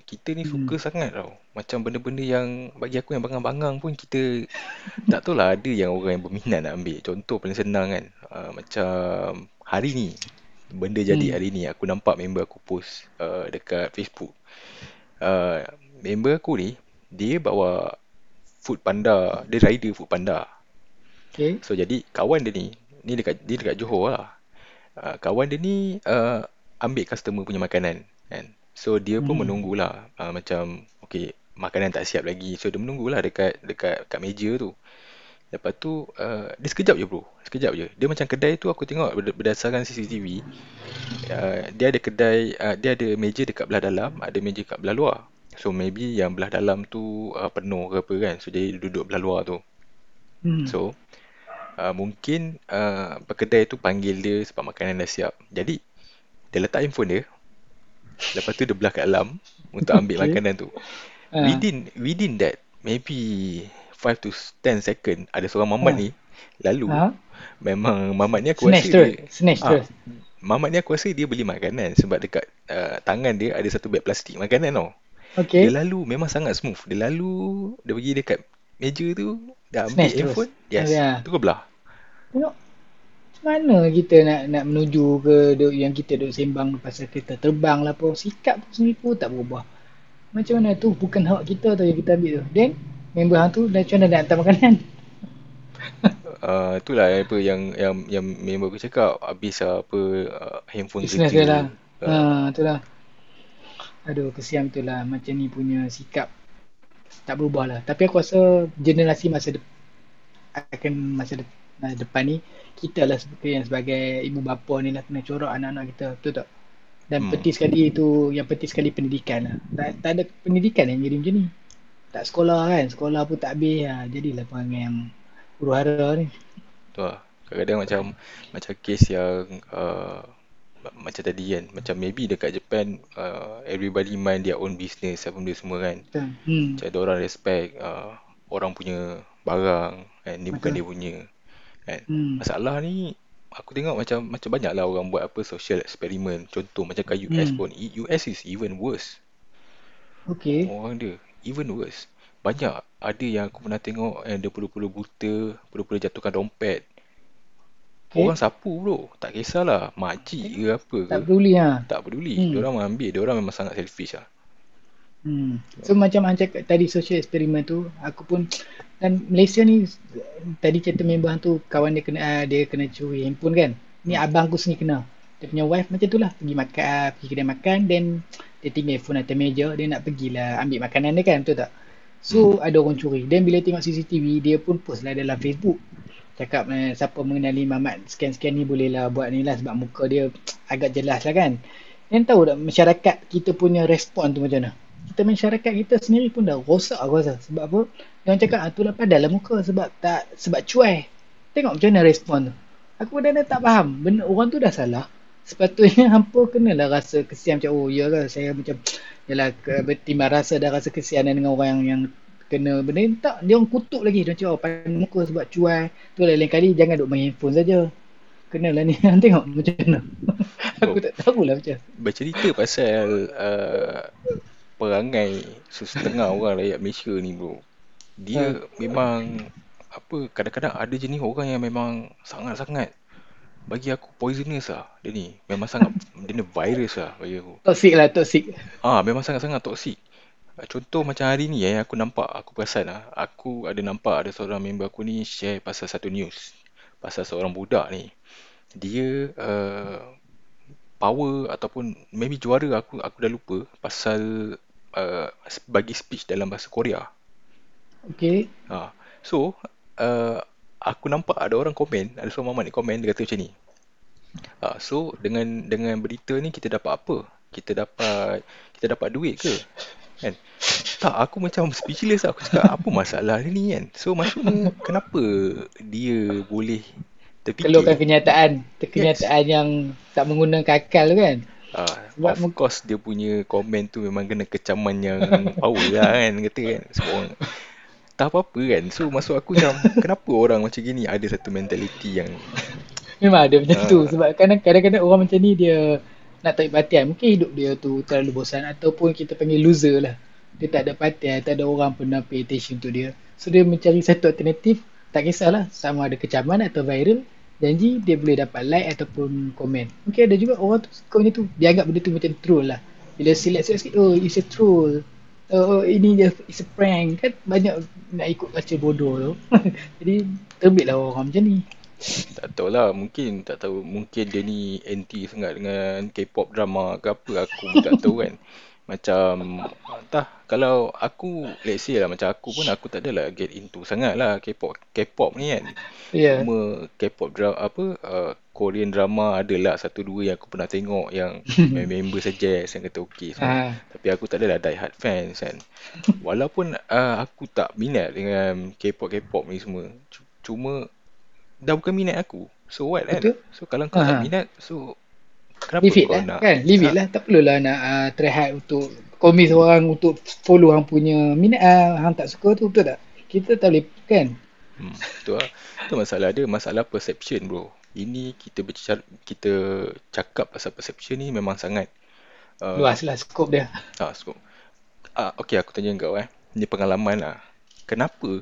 Kita ni suka hmm. sangat tau. Macam benda-benda yang bagi aku yang bangang-bangang pun kita [laughs] tak tahu lah ada yang orang yang berminat nak ambil. Contoh paling senang kan. Uh, macam hari ni benda jadi hmm. hari ni aku nampak member aku post uh, dekat Facebook uh, member aku ni dia bawa food panda dia rider food panda okay. so jadi kawan dia ni ni dekat dia dekat Johor lah uh, kawan dia ni uh, ambil customer punya makanan kan so dia pun hmm. menunggulah uh, macam okay makanan tak siap lagi. So dia menunggulah dekat dekat kat meja tu. Lepas tu uh, dia sekejap je bro. Sekejap je. Dia macam kedai tu aku tengok berdasarkan CCTV. Uh, dia ada kedai, uh, dia ada meja dekat belah dalam, ada meja dekat belah luar. So maybe yang belah dalam tu uh, penuh ke apa kan. So jadi duduk belah luar tu. Hmm. So uh, mungkin uh, pekedai tu panggil dia sebab makanan dah siap. Jadi dia letak handphone dia. Lepas tu dia belah kat dalam untuk ambil [laughs] okay. makanan tu. Uh. Within within that maybe 5 to 10 second. Ada seorang mamat ha. ni. Lalu ha? memang mamat ni aku Snatch rasa dia Snatch ha, mamat ni aku rasa dia beli makanan sebab dekat uh, tangan dia ada satu beg plastik makanan tau. Okay. dia lalu memang sangat smooth. Dia lalu dia pergi dekat meja tu dah ambil Snatch handphone terus. yes ya. tu ke belah. Tengok mana kita nak nak menuju ke duk, yang kita duk sembang pasal kereta terbang lah pun. Sikap pun sendiri pun tak berubah. Macam mana tu? Bukan hak kita tu yang kita ambil tu. Then member hang tu dah macam mana nak hantar makanan? Uh, [laughs] itulah apa yang yang yang member aku cakap. Habis apa uh, handphone Business kerja lah. Uh, uh, itulah aduh kesian tu lah. Macam ni punya sikap tak berubah lah. Tapi aku rasa generasi masa de- akan masa de- depan ni kita lah sebagai yang sebagai ibu bapa ni lah kena corak anak-anak kita. Betul tak? Dan hmm. penting sekali itu yang penting sekali pendidikan lah. Tak, tak ada pendidikan yang jadi macam ni tak sekolah kan sekolah pun tak habis ha. jadilah perangai yang huru hara ni tu lah kadang-kadang macam macam kes yang uh, macam tadi kan macam maybe dekat Japan uh, everybody mind their own business apa benda semua kan hmm. macam ada orang respect uh, orang punya barang kan ni Betul. bukan dia punya kan hmm. masalah ni aku tengok macam macam banyak lah orang buat apa social experiment contoh macam kat US hmm. pun US is even worse Okay. Orang dia even worse. Banyak ada yang aku pernah tengok yang dia pura-pura buta, pura-pura jatuhkan dompet. Okay. Orang sapu bro, tak kisahlah makcik ke apa ke. Tak peduli ha. Tak peduli. Hmm. Diorang ambil, diorang memang sangat selfish lah. Hmm. So macam Hang cakap tadi social experiment tu, aku pun dan Malaysia ni tadi cerita member tu kawan dia kena uh, dia kena curi handphone kan. Ni hmm. abang aku sendiri kena. Dia punya wife macam tu lah. Pergi makan, pergi kedai makan then dia tinggal phone atas meja dia nak pergilah ambil makanan dia kan betul tak? So hmm. ada orang curi. Dan bila tengok CCTV dia pun post lah dalam Facebook. Cakap eh, siapa mengenali Mamat scan-scan ni boleh lah buat ni lah sebab muka dia agak jelas lah kan. Dan tahu tak masyarakat kita punya respon tu macam mana? Kita masyarakat kita sendiri pun dah rosak aku rasa. Sebab apa? Yang cakap ah, tu lah padahlah muka sebab tak sebab cuai. Tengok macam mana respon tu. Aku dah tak faham. Benda orang tu dah salah sepatutnya [laughs] hampa kenalah rasa kesian macam oh ya lah saya macam yalah bertimbang rasa dah rasa kesianan dengan orang yang, yang kena benda ni. Tak dia orang kutuk lagi. Dia macam oh pandang muka sebab cuai. Tu lain-lain kali jangan duk main handphone saja. Kenalah ni. [laughs] Tengok macam mana. [laughs] Aku tak tahulah macam. Bercerita pasal uh, perangai setengah orang rakyat Malaysia ni bro. Dia ha. memang apa kadang-kadang ada jenis orang yang memang sangat-sangat bagi aku poisonous lah dia ni. Memang sangat [laughs] dia ni virus lah bagi aku. Toxic lah toxic. Ah memang sangat-sangat toxic. Contoh macam hari ni eh aku nampak aku perasan lah aku ada nampak ada seorang member aku ni share pasal satu news pasal seorang budak ni. Dia uh, power ataupun maybe juara aku aku dah lupa pasal uh, bagi speech dalam bahasa Korea. Okay. Ha. So, uh, aku nampak ada orang komen, ada seorang mamat ni komen dia kata macam ni. Ha, so dengan dengan berita ni kita dapat apa? Kita dapat kita dapat duit ke? Kan? Tak, aku macam speechless aku cakap apa masalah ni kan? So maksudnya kenapa dia boleh terfikir? Keluarkan kenyataan, kenyataan yes. yang tak menggunakan akal kan? Ah, Sebab of course dia punya komen tu memang kena kecaman yang power lah kan kata kan semua orang tak apa-apa kan. So masuk aku macam [laughs] Kenapa orang macam gini? Ada satu mentality yang Memang ada macam ha. tu Sebab kadang-kadang orang macam ni dia Nak tarik perhatian. Mungkin hidup dia tu terlalu bosan Ataupun kita panggil loser lah. Dia tak ada perhatian Tak ada orang pernah pay attention to dia. So dia mencari satu alternatif. Tak kisahlah Sama ada kecaman atau viral Janji dia boleh dapat like ataupun komen. Mungkin ada juga orang tu suka macam tu. Dia anggap benda tu macam troll lah. Bila select sikit Oh it's a troll oh, ini je it's a prank. Kan banyak nak ikut baca bodoh tu. [laughs] Jadi terbitlah orang macam ni. Tak tahu lah mungkin tak tahu. Mungkin dia ni anti sangat dengan K-pop drama ke apa aku tak tahu kan [laughs] Macam entah kalau aku let's say lah macam aku pun aku tak adalah get into sangat lah K-pop K-pop ni kan. Yeah. Cuma K-pop drama apa uh, Korean drama adalah satu dua yang aku pernah tengok yang [laughs] member suggest yang kata okey semua. Ah. Tapi aku tak adalah die hard fans kan. Walaupun uh, aku tak minat dengan K-pop K-pop ni semua. Cuma dah bukan minat aku. So what kan? Betul. So kalau kau tak Ah. minat so kenapa Leave it lah nak kan leave it Ah, lah tak perlulah nak uh, try hard untuk komis orang untuk follow hang punya minat uh, hang tak suka tu betul tak kita tak boleh kan Hmm, tu lah. Tu masalah dia, masalah perception bro. Ini kita bercakap, kita cakap pasal perception ni memang sangat uh, luas lah skop dia ah, skop. Ah, okay, aku tanya kau eh. Ni pengalaman lah. Kenapa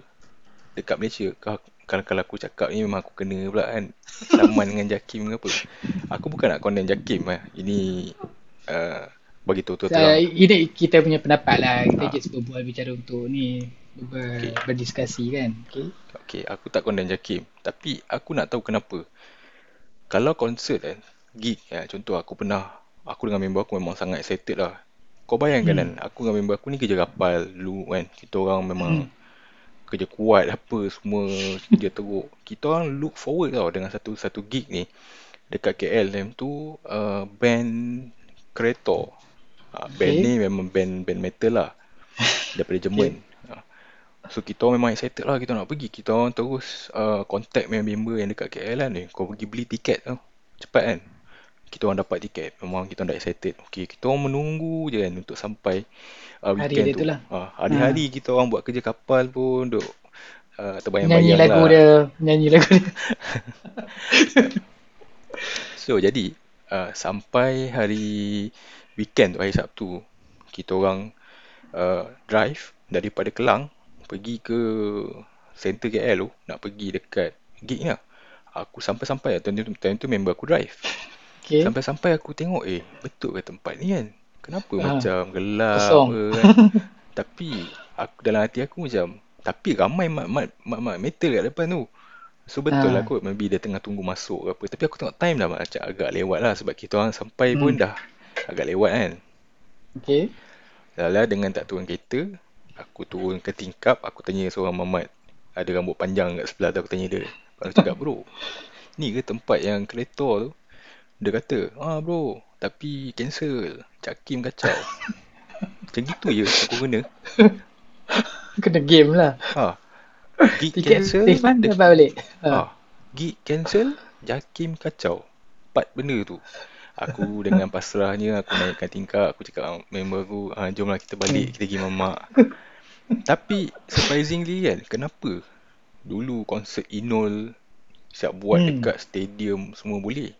dekat Malaysia kau kalau kalau aku cakap ni memang aku kena pula kan saman dengan Jakim ke apa. Aku bukan nak condemn Jakim lah. Ini uh, bagi tahu tu so, terang. ini kita punya pendapat lah kita Ah. just berbual bicara untuk ni ber, Okay. berdiskusi kan okay Okay, aku tak condemn Jakim. Tapi aku nak tahu kenapa. Kalau konsert kan, gig ya, contoh aku pernah, aku dengan member aku memang sangat excited lah. Kau bayangkan Hmm. kan, aku dengan member aku ni kerja kapal dulu kan. Kita orang memang Hmm. Kerja kuat apa semua, kerja teruk. Kita orang look forward tau dengan satu satu gig ni. Dekat KL time tu, uh, band Kreator. Uh, band Okay. ni memang band band metal lah. [laughs] Daripada Jerman. Uh, So kita orang memang excited lah kita nak pergi. Kita orang terus uh, contact member yang dekat KL kan ni. Kau pergi beli tiket tu. Cepat kan. Kita orang dapat tiket. Memang kita orang dah excited. Okay, kita orang menunggu je kan untuk sampai uh, hari weekend dia tu. tu lah Uh, hari-hari kita orang buat kerja kapal pun duk uh, nyanyi terbayang-bayang lagu lah. dia nyanyi lagu dia [laughs] So jadi uh, sampai hari weekend tu hari Sabtu kita orang uh, drive daripada Kelang pergi ke center KL tu nak pergi dekat gig ni lah. Aku sampai-sampai lah time tu, time tu member aku drive. Okay Sampai-sampai aku tengok eh betul ke tempat ni kan? Kenapa Ah. macam gelap kosong apa kan? [laughs] Tapi aku dalam hati aku macam tapi ramai mat-mat mat-mat metal kat depan tu. So betul lah Ah. kot maybe dia tengah tunggu masuk ke apa. Tapi aku tengok time dah macam agak lewat lah sebab kita orang sampai pun hmm. dah agak lewat kan. okay Lala dengan tak turun kereta, aku turun ke tingkap, aku tanya seorang mamat ada rambut panjang kat sebelah tu aku tanya dia. Aku cakap bro, ni ke tempat yang kereta tu? Dia kata, ah bro, tapi cancel. Cakim kacau. [laughs] Macam gitu je aku kena. kena game lah Ha, gig tiket cancel, dek- dapat balik ha. Ah, gig cancel, Jakim kacau. Empat benda tu. Aku dengan [laughs] pasrahnya aku naikkan tingkap, aku cakap dengan member aku, ah, jomlah kita balik, kita pergi mamak. Tapi surprisingly kan, kenapa dulu konsert Inol siap buat hmm. dekat stadium semua boleh?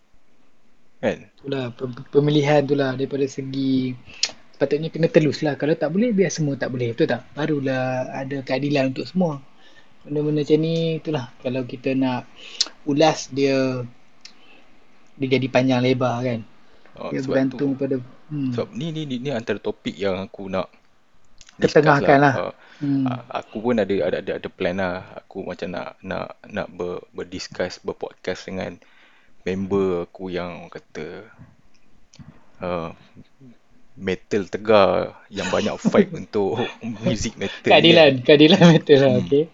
Kan? Itulah pe- pemilihan tu lah daripada segi sepatutnya kena telus lah. Kalau tak boleh biar semua tak boleh. Betul tak? Barulah ada keadilan untuk semua. Benda-benda macam ni itulah kalau kita nak ulas dia dia jadi panjang lebar kan. Ah, Dia sebab tu, bergantung pada hmm, sebab ni, ni, ni, ni antara topik yang aku nak ketengahkan lah. lah. Ah, Hmm. Ah, aku pun ada ada ada ada plan lah. Aku macam nak nak nak ber, berdiscuss berpodcast dengan member aku yang orang kata uh, metal tegar yang banyak [laughs] fight untuk music metal ni kan. Keadilan, keadilan betul lah. Hmm. Okay.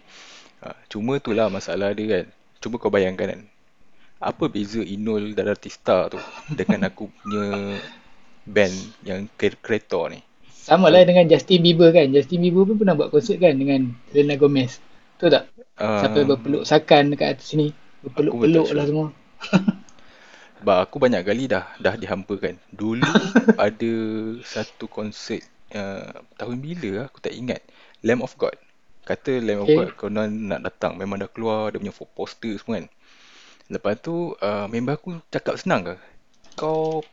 Ah, cuma tu lah masalah dia kan. Cuba kau bayangkan kan. Apa beza Inul Daratista tu dengan aku punya band yang Kreator ni? Sama lah dengan Justin Bieber kan. Justin Bieber pun pernah buat konsert kan dengan Selena Gomez. Betul tak? Sampai Uh, berpeluk sakan dekat atas sini. Berpeluk-peluk lah semua. [laughs] Sebab aku banyak kali dah dah dihampakan. Dulu [laughs] ada satu konsert uh, tahun bila lah, aku tak ingat. Lamb of God. Kata Lamb of Okay. God konon nak datang. Memang dah keluar dia punya poster semua kan. Lepas tu uh, member aku cakap senang ke? Kau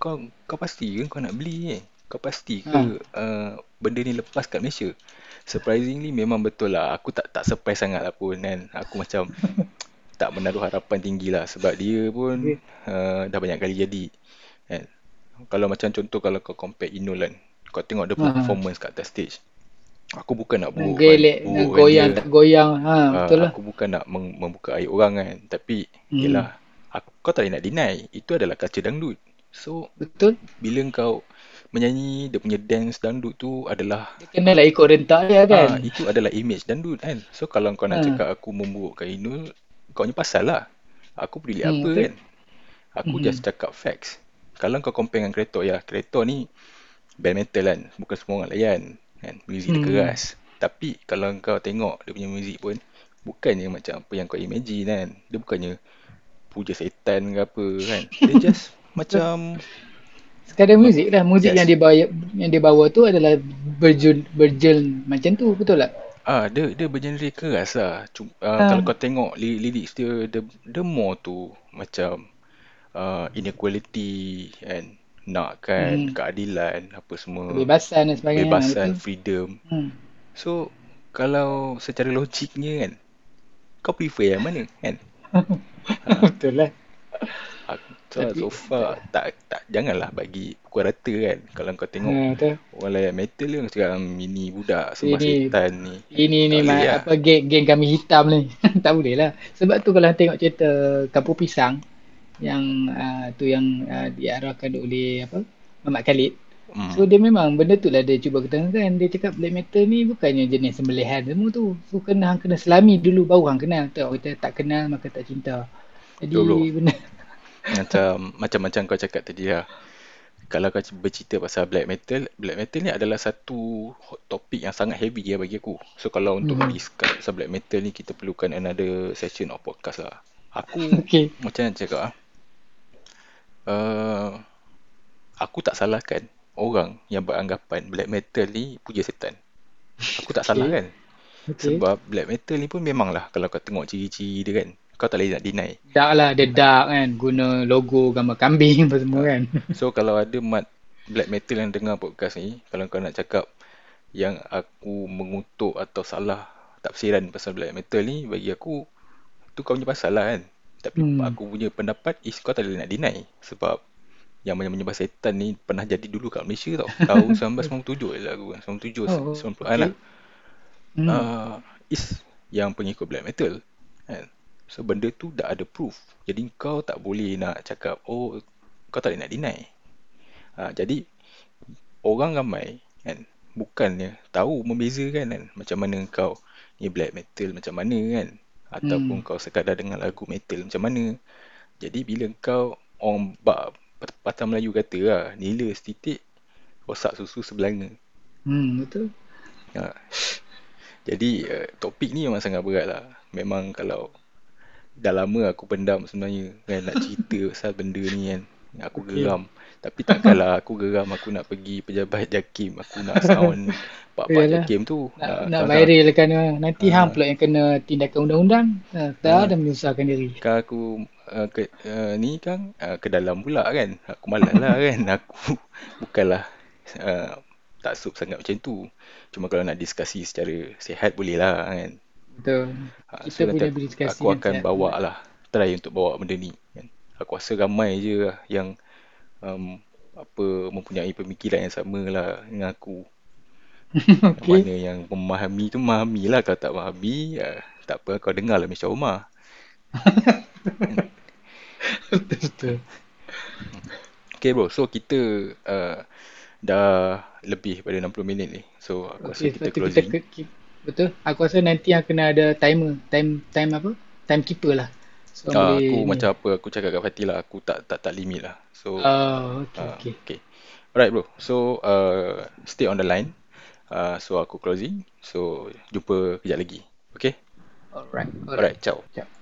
kau kau pasti ke kau nak beli ni? Kau pasti ke Ha. uh, benda ni lepas kat Malaysia? Surprisingly memang betul lah. Aku tak tak surprise sangat lah pun kan. Aku macam [laughs] tak menaruh harapan tinggi lah sebab dia pun Okay. uh, dah banyak kali jadi kan. Kalau macam contoh kalau kau compare Inul kan. Kau tengok dia punya Ha. performance kat atas stage. Aku bukan nak burukkan gelek, burukkan goyang tak goyang. Ha, betul lah. aku bukan nak meng- membuka aib orang kan. Tapi Hmm. yelah aku, kau tak boleh nak deny. Itu adalah culture dangdut. So, Betul. bila kau menyanyi dia punya dance dangdut tu adalah Dia kena lah ikut rentak dia kan. ah, itu adalah image dangdut kan. So kalau kau nak Ha. cakap aku memburukkan Inul, kau ni pasal lah. Aku peduli Hmm, apa betul. kan. Aku Mhm. just cakap facts. Kalau kau compare dengan Kreator ya, Kreator ni band metal kan. Bukan semua orang layan kan. Muzik dia Hmm. keras. Tapi kalau kau tengok dia punya muzik pun bukannya macam apa yang kau imagine kan. Dia bukannya puja setan ke apa kan. Dia [laughs] just macam Sekadar muzik lah. Muzik Yes. yang dia bawa yang dia bawa tu adalah berjul berjul macam tu betul tak? Ah, dia dia bergenre keras lah. Cuma, uh, Ha. kalau kau tengok li- lyrics dia, dia, dia more tu macam uh, inequality and nakkan Hmm. keadilan apa semua. Kebebasan dan sebagainya. Kebebasan, betul. freedom. Hmm. So, kalau secara logiknya kan, kau prefer yang mana kan? [laughs] betul lah. So, Tapi- so far, tak, tak, janganlah bagi pukul rata kan. Kalau kau tengok Ha, betul. orang layan metal ni, cakap ini budak sembah Ini- setan ni. Ini ni ma- lah. apa geng geng kami hitam ni. [laughs] tak boleh lah. Sebab tu kalau tengok cerita Kampung Pisang yang uh, tu yang uh, diarahkan oleh apa? Mamat Khalid. Hmm. So dia memang benda tu lah dia cuba ketengahkan. Dia cakap black metal ni bukannya jenis sembelihan semua tu. So kena hang kena selami dulu baru hang kenal. Tak kita tak kenal maka tak cinta. Jadi Betul, bro. benda macam macam-macam kau cakap tadi lah. Kalau kau bercerita pasal black metal, black metal ni adalah satu hot topic yang sangat heavy ya bagi aku. So kalau untuk Mhm. discuss pasal black metal ni kita perlukan another session of podcast lah. Aku [laughs] okey. macam mana cakap ah? Uh, aku tak salahkan orang yang beranggapan black metal ni puja setan. Aku tak salah Okey. kan? Okey. Sebab black metal ni pun memanglah kalau kau tengok ciri-ciri dia kan, kau tak boleh nak deny. Dark lah, dia dark kan. Guna logo gambar kambing apa semua kan. [laughs] So kalau ada mat black metal yang dengar podcast ni, kalau kau nak cakap yang aku mengutuk atau salah tafsiran pasal black metal ni, bagi aku tu kau punya pasal lah kan. Tapi Hmm. aku punya pendapat is kau tak boleh nak deny sebab yang menyembah setan ni pernah jadi dulu kat Malaysia tau. [laughs] Tahun 1997 je lah aku kan. 97 Oh, 90 okey. an lah. Hmm. Uh, is yang pengikut black metal kan. So benda tu dah ada proof. Jadi kau tak boleh nak cakap oh kau tak boleh nak deny. Ha, jadi orang ramai kan bukannya tahu membezakan kan macam mana kau ni black metal macam mana kan ataupun Hmm. kau sekadar dengar lagu metal macam mana. Jadi bila kau orang bak patah Melayu kata lah nila setitik rosak susu sebelanga. Hmm, betul. Ha. Jadi uh, topik ni memang sangat berat lah. Memang kalau dah lama aku pendam sebenarnya kan nak cerita [laughs] pasal benda ni kan. Aku Okey. geram. Tapi takkanlah aku geram aku nak pergi pejabat JAKIM. Aku nak sound pak-pak. JAKIM tu. Nak, Ah, nak viral kan nanti Ah. hang pula yang kena tindakan undang-undang. Ha, tak ada menyusahkan diri. Kan aku uh, ke, uh, ni kan uh, ke dalam pula kan. Aku malas lah kan. [laughs] Aku bukanlah uh, tak sup sangat macam tu. Cuma kalau nak diskusi secara sihat boleh lah kan. Betul. Ha, Kita so boleh berdiskusi aku yang akan sihat. bawa lah try untuk bawa benda ni kan. Aku rasa ramai je lah yang um, apa mempunyai pemikiran yang sama lah dengan aku. Yang [laughs] Okey. mana yang memahami tu memahami lah kalau tak memahami ya, tak apa kau dengar lah Misha Omar. [laughs] betul betul. Okay bro, so kita uh, dah lebih pada 60 minit ni. So aku rasa Okey, kita kita closing. ke, ki- betul. Aku rasa nanti yang kena ada timer, time time apa? Timekeeper lah. So Ah, boleh aku ni. macam apa aku cakap kat Fatih lah, aku tak tak tak limit lah. So Oh, okey Ah, okey. okay. Alright bro. So uh, stay on the line. Uh, so aku closing. So jumpa kejap lagi. Okay? Alright. Alright. Alright, ciao. Ciao.